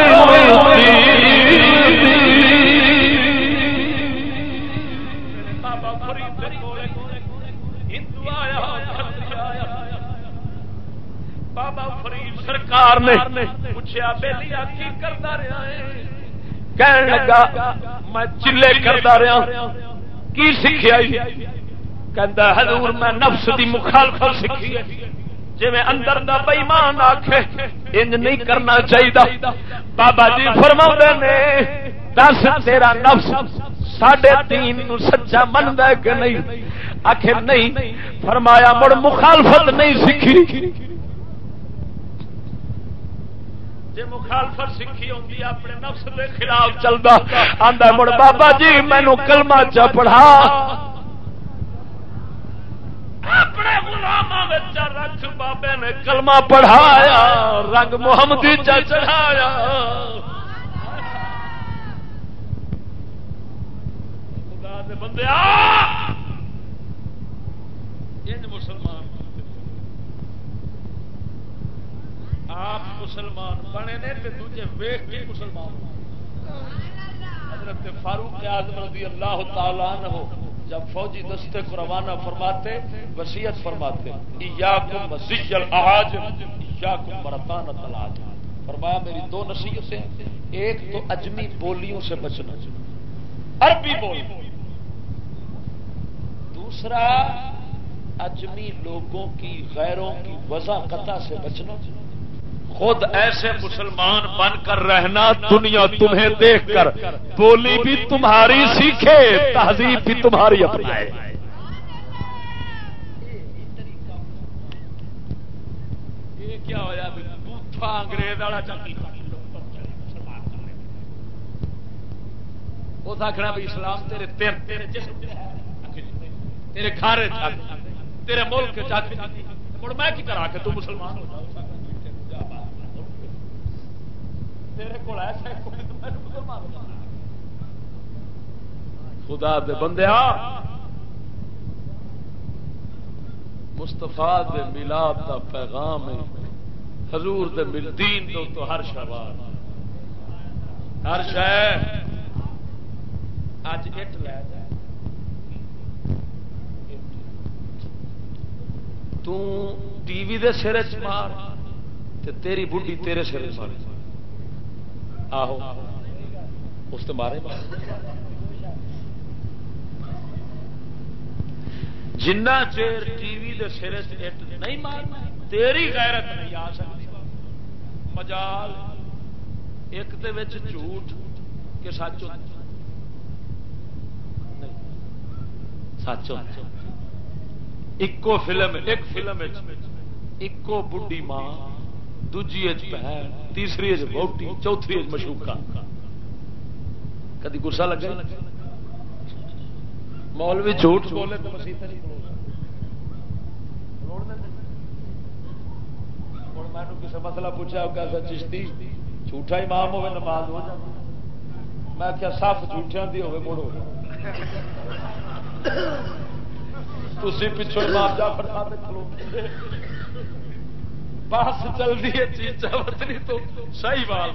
B: سرکار نے پوچھا بہلی کی کرتا رہا ہے کہنے لگا میں چلے کرتا رہا کی سیکھا کہندا حضور میں نفس دی مخالفت سیکھی جی میں اندر دا بےمان آکھے انج نہیں کرنا چاہیے بابا جی فرما نے دس تیرا نفس ساڈے تین سچا منتا ہے کہ نہیں آخر نہیں فرمایا مڑ مخالفت نہیں سیکھی جی مخالفت سیکھی اپنے نفس کے خلاف چلتا آدھا مڑ بابا جی مینو کلما چا پڑھا۔ اپنے رکھ بابے نے کلمہ پڑھایا، رنگ محمدی چا چڑھایا۔ بندے مسلمان آپ مسلمان بنے نے دوجے ویخ کے مسلمان حضرت فاروق اعظم رضی اللہ تعالیٰ عنہ جب فوجی دستے کو روانہ فرماتے وسیعت فرماتے، ایاکم مسیح العاج ایاکم فرمایا، میری دو نصیحتیں، ایک تو اجمی بولیوں سے بچنا، عربی بول۔ دوسرا، اجمی لوگوں کی غیروں کی وضع سے بچنا۔ خود ایسے مسلمان بن کر رہنا دنیا تمہیں دیکھ کر، بولی بھی تمہاری سیکھے، تہذیب بھی تمہاری اپنائے۔ کیا ہوا بوتھا انگریز والا چکی۔ وہ آخنا بھی اسلام تیرے تیرے جسم تیرے گھر تیرے ملک مڑ میں کی کرا کے تو مسلمان ہو جاؤ۔ خدا دے بندے مستفا دے ملاد دا پیغام ہے۔ حضور دے مل دین دو تو ہر شہبار ہر شہ اج اٹ لے جائے ٹی وی دے سر چ مار تے تیری بڈی تیرے سر مار۔ آہو۔ اس تو مارے جنا چیر ٹی وی دے سر نہیں مارنا تیری غیرت نہیں آ سکتی۔ مجال، ایک دے وچ جھوٹ کہ سچ سچ ایکو فلم، ایک فلم ایکو بڈی ماں دجی بہن، تیسری بوٹی چوتھی مشوقہ کدی گسا لگا مولوی جھوٹ بولے تو میں کسی مسئلہ پوچھا کیسا چشتی، جھوٹا امام ہوئے، نماز ہو جائے میں کیا صاف جھوٹیاں دی ہوئے، مڑ ہو تھی پچھو امام جا پر کھلو۔ بس چلتی ہے چیچا وطنی تو صحیح بال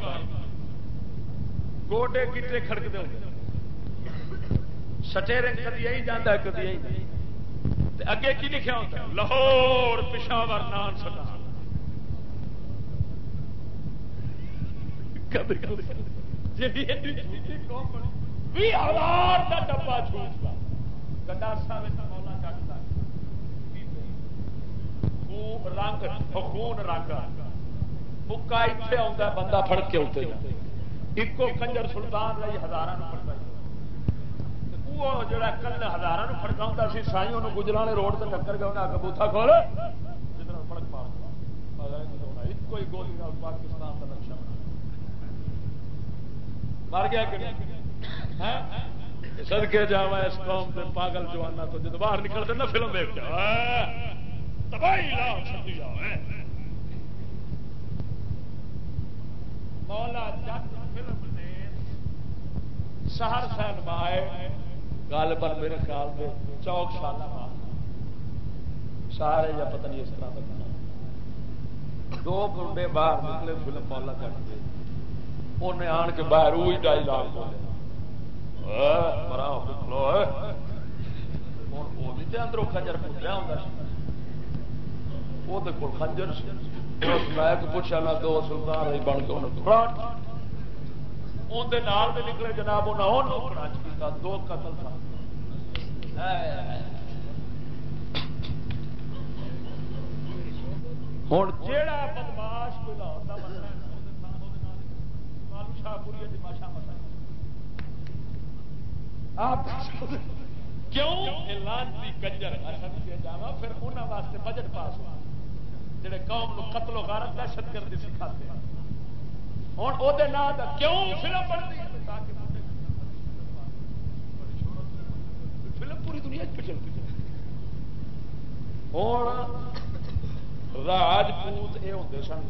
B: گوڈے کٹے کھڑک دے سٹیرے کدی آئی جانا ہے، کدی آئی اگے کی لکھا ہوتا ہے؟ لاہور پشاور نان سنا بھی ہزار کا ڈبا چھوٹ گنڈاسا مولا چکتا خوب رنگ، خون رنگ۔ مکا اتنے آتا بندہ فڑ کے اتنے ایک کنجر سلطان لائی ہزار وہ جڑا کل ہزار فڑکا سی سائی ان گجرا نے روڈ سے ٹکر گیا انہیں بوتھا کھول۔ فڑک مار ایک ہی گولی پاکستان کا نقشہ مر گیا کہ سدکے ہاں؟ جا اس قوم کے پاگل جوانا تو جب باہر نکلتے نا فلم دیکھ ہاں؟ جا مولا جٹ فلم نے سہر سین مائے گل بن میرے خیال میں چوک سالہ سارے یا پتہ نہیں اس طرح بننا۔ دو گنڈے باہر نکلے، فلم مولا جٹ کے انہیں آن کے باہر وہی ڈائی لاگ بولے مرا ہو کھلو وہ بھی اندروں خجر پوچھا ہوں وہ خنجر میں پوچھا نہ دو سلطان رہی بن کے اندر نکلے جناب دو قتل تھا۔ ہوں جا بدماش کوئی لاہور شاہ پوری ماشا متا آپ کیوں؟ لانتی کنجر۔ اچھا، جاوا پھر انہوں واسطے بجٹ پاس ہوا جڑے قوم نو قتل و غارت دہشت گردی سکھاتے ہیں۔ ہوں وہ کیوں فلم بنتی؟ فلم پوری دنیا چلتی جی ہوں راجپوت یہ ہوتے سن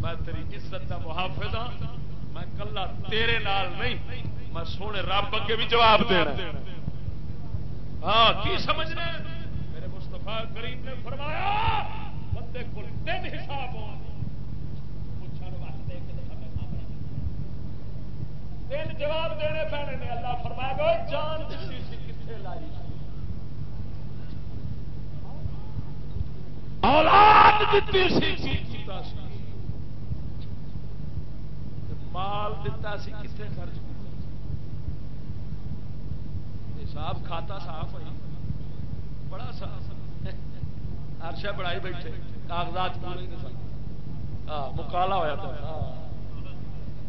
B: میں تیری عزت کا محافظ ہاں۔ میں کلا تیرے نال نہیں۔ میں سونے رب اگے بھی جواب دینا ہاں کی سمجھنا میرے کریم نے فرمایا، بندے کو تین حساب ہو تین جواب دینے پینے نے اللہ فرمایا گا جان دیتی سی کتنے لائی اولاد دیتی سی مال دیتا سی کتنے خرچ حساب کھاتا صاف ہے بڑا صاف۔ ہر شہ بڑائی بیٹھے کاغذات پورے ہاں مکالا ہوا تھا۔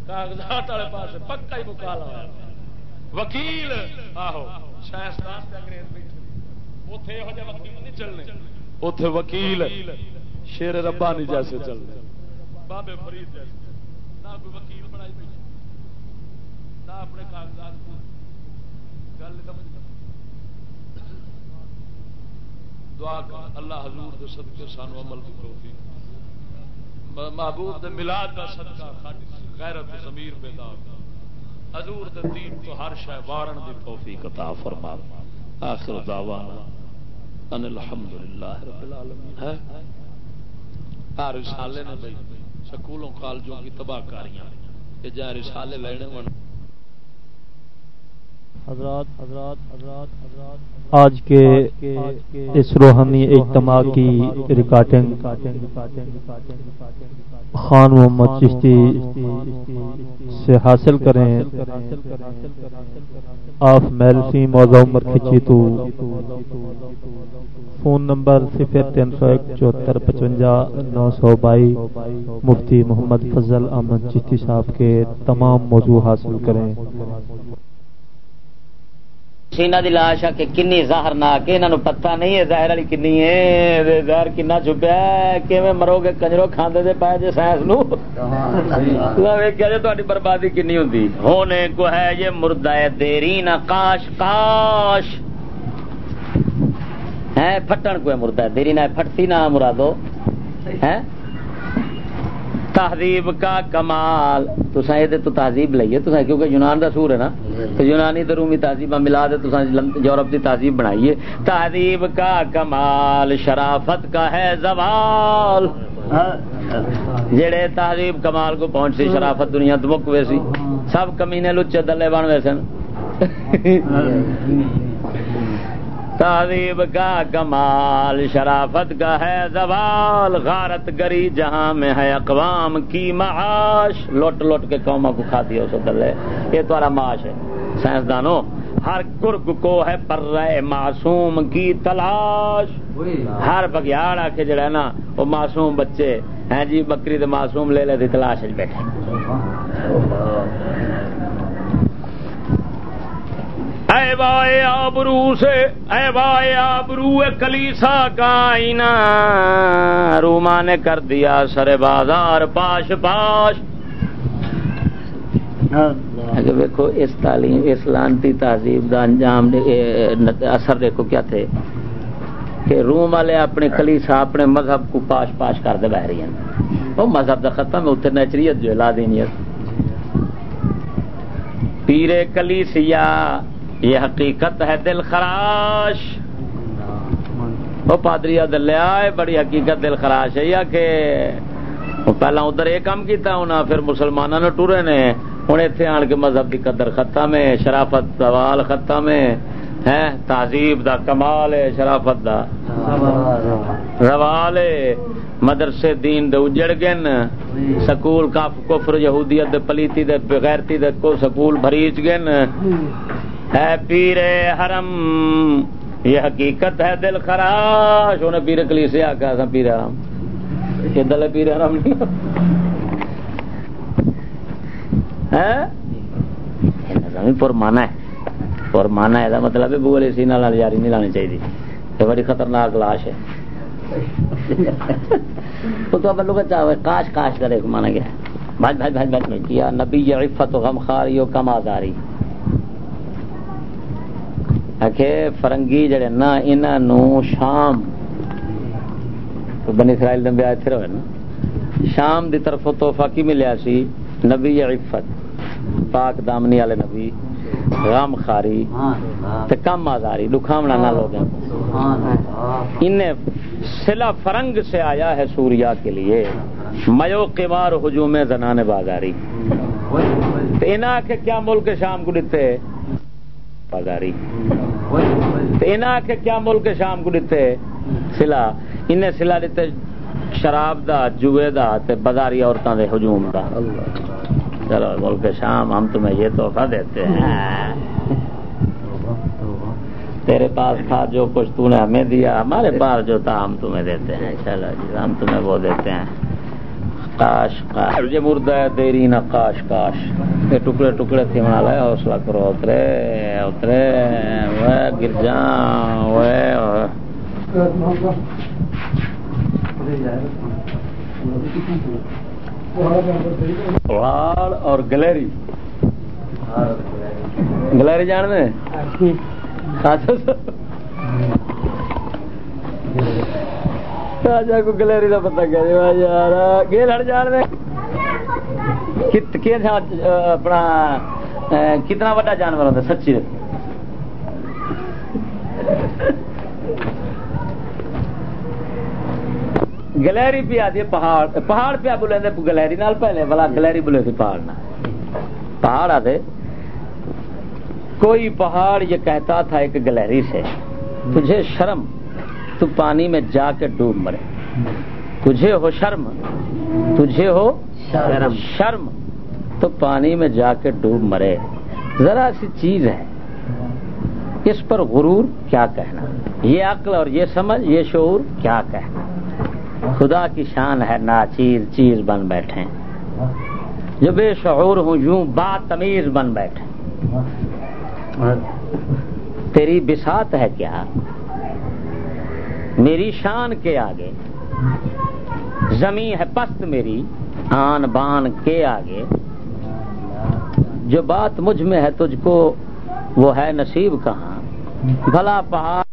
B: کاغذات والے پاس پکا ہی مکالا ہوا وکیل آہو شاہستان انگریز بیٹھے۔ اتے یہ وکیل نہیں چلنے۔ اتے وکیل شیر ربانی جیسے چلنے۔ بابے فرید جیسے۔ نہ کوئی وکیل بنائی بیٹھے۔ نہ اپنے کاغذات گل دعا کر اللہ حضور دے صدقے سانو عمل کی توفیق محبوب دے میلاد دا صدقہ غیرت ضمیر بیدار حضور دے دین تو ہر شے وارن دی توفیق عطا فرما۔ آخر دعوانا ان الحمدللہ رب العالمین۔ ہے؟ ہر رسالے نے بھائی سکولوں، کالجوں کی تباہ کاریاں۔ کہ جا رسالے لینے ون
C: حضرات حضرات حضرات حضرات آج کے اس روحانی اجتماع کی ریکارڈنگ خان محمد چشتی سے حاصل کریں۔ آف میلسی موضوع عمر کھچی تو۔ فون نمبر صفر تین سو ایک چوہتر پچونجا نو سو بائی۔ مفتی محمد فضل احمد چشتی صاحب کے تمام موضوع حاصل کریں۔
D: سینا دی لاش ہے کہ کنی زہر نہ کے انہاں نو پتہ نہیں ہے زہر والی کنی ہے زہر کنا چھپیا ہے کیویں مرو گے کنجرو کھاندے دے پائے جے سائنس نو؟ ویکھیا جے تہاڈی بربادی کنی ہوندی؟ ہونے کو ہے یہ مردہ دیرین کاش کاش۔ ہے پھٹن کو ہے مردہ دیرین ہے پھٹتی نہ مرادو۔ ہے؟ تہذیب کا کمال۔ تو تو تہذیب لئیے۔ تو کیونکہ یونان دا سور ہے نا، تو یونانی تو رومی تہذیب ملا دے تو یورپ دی تہذیب بنائیے۔ تہذیب کا کمال، شرافت کا ہے زوال۔ جڑے تہذیب کمال کو پہنچ سی، شرافت دنیا دمک ویسی سب کمینے لچے دلے بن ویسے تہذیب کا کمال شرافت کا ہے زوال غارت گری جہاں میں ہے اقوام کی معاش۔ لوٹ لوٹ کے قوموں کو کھاتی ہو سو دلے یہ تمہارا معاش ہے۔ سائنسدانوں ہر گرگ کو ہے پر رہے معصوم کی تلاش۔ ہر بگیاڑ آ کے جڑا ہے نا وہ معصوم بچے ہیں۔ جی بکری تو معصوم لے لے تلاش بیٹھے۔ اے وائے آبرو سے اے وائے آبرو کلیسا کا آئینہ روما نے کر دیا سر بازار پاش پاش۔ اگر دیکھو اس تعلیم اس لانتی تہذیب کا انجام اثر دیکھو کیا تھے۔ کہ روم والے اپنے کلیسا اپنے مذہب کو پاش پاش کر دے بہ رہی ہیں۔ وہ مذہب دا ختم ہے اتنے نیچریت جو لا دینیت۔ پیرے کلیسیا یہ حقیقت ہے دل خراش۔ وہ پادری دلیا بڑی حقیقت دل خراش ہے۔ یا کہ پہلا ادھر یہ کام کیتا ہونا پھر مسلمانوں نے ٹورے نے۔ ہوں اتنے آن کے مذہب کی قدر ختم ہے شرافت سوال ختم ہے ہے تہذیب دا کمال ہے، شرافت دا۔ روال ہے۔ مدرسے دین دے اجڑ گن سکول کاف کفر یہودیت دے، پلیتی دے، بغیرتی دے کو سکول بھریچ گن ہے پیر حرم، یہ حقیقت ہے دل خراش۔ انہیں پیر کلی سے آکا سا پیر حرم۔ یہ دل پیر حرم نہیں پرمانا ہے؟ پرمانا ہے۔ مطلب بولے سی نال جاری نہیں لانی چاہیے۔ یہ بڑی خطرناک لاش ہے۔ تو تو بلو کا چاہے کاش کاش کرے مانا گیا بھائی بھائی بھائی بھائی کیا نبی عفت و غم خاری و کم آزاری فرنگی جڑے نا انہوں شام بنی اسرائیل دن بیاہ اتھے نا۔ شام دی طرف توفہ کی ملیا سی؟ نبی عفت، پاک دامنی والے نبی، غم خاری تے کم آزاری دکھاونا نہ لوگ انہیں سلا فرنگ سے آیا ہے سوریا کے لیے۔ میو قمار ہجوم زنان بازاری۔ اینا کے کیا ملک شام کو دیتے؟ بازاری۔ اینا کے کیا ملک شام کو دیتے سلا؟ انہیں سلا دیتے شراب دا جوے دا تے بازاری عورتوں دے ہجوم دا۔ چلو، ملک شام، ہم تمہیں یہ تحفہ دیتے ہیں۔ تیرے پاس تھا جو کچھ تو نے ہمیں دیا، ہمارے پاس جو تھا، ہم تمہیں دیتے ہیں۔ چلو جی ہم تمہیں وہ دیتے ہیں۔ کاش کاش یہ مردہ ہے دیری نہ کاش کاش یہ ٹکڑے ٹکڑے تھے بنا لے حوصلہ کرو اترے اترے۔ وہ گر جا وہ پہاڑ اور گلیری۔ گلیری جان میں راجا کو گلیری کا پتا یار گے لڑ اپنا کتنا بڑا جانور ہوتا سچی گلیری پہ آتی ہے پہاڑ پہاڑ پہ بولے گلیری نال پہلے، بلا گلیری بولے تھے پہاڑ نہ پہاڑ آتے کوئی پہاڑ یہ کہتا تھا، ایک گلیری سے۔ تجھے شرم تو پانی میں جا کے ڈوب مرے۔ تجھے ہو شرم تجھے ہو شرم۔ شرم۔ تو پانی میں جا کے ڈوب مرے۔ ذرا سی چیز ہے۔ اس پر غرور کیا کہنا؟ یہ عقل اور یہ سمجھ یہ شعور کیا کہنا؟ خدا کی شان ہے نا چیز چیز بن بیٹھے۔ جو بے شعور ہوں یوں با تمیز بن بیٹھے۔ تیری بسات ہے کیا؟ میری شان کے آگے۔ زمین ہے پست میری، آن بان کے آگے۔ جو بات مجھ میں ہے تجھ کو، وہ ہے نصیب کہاں۔ بھلا پہاڑ۔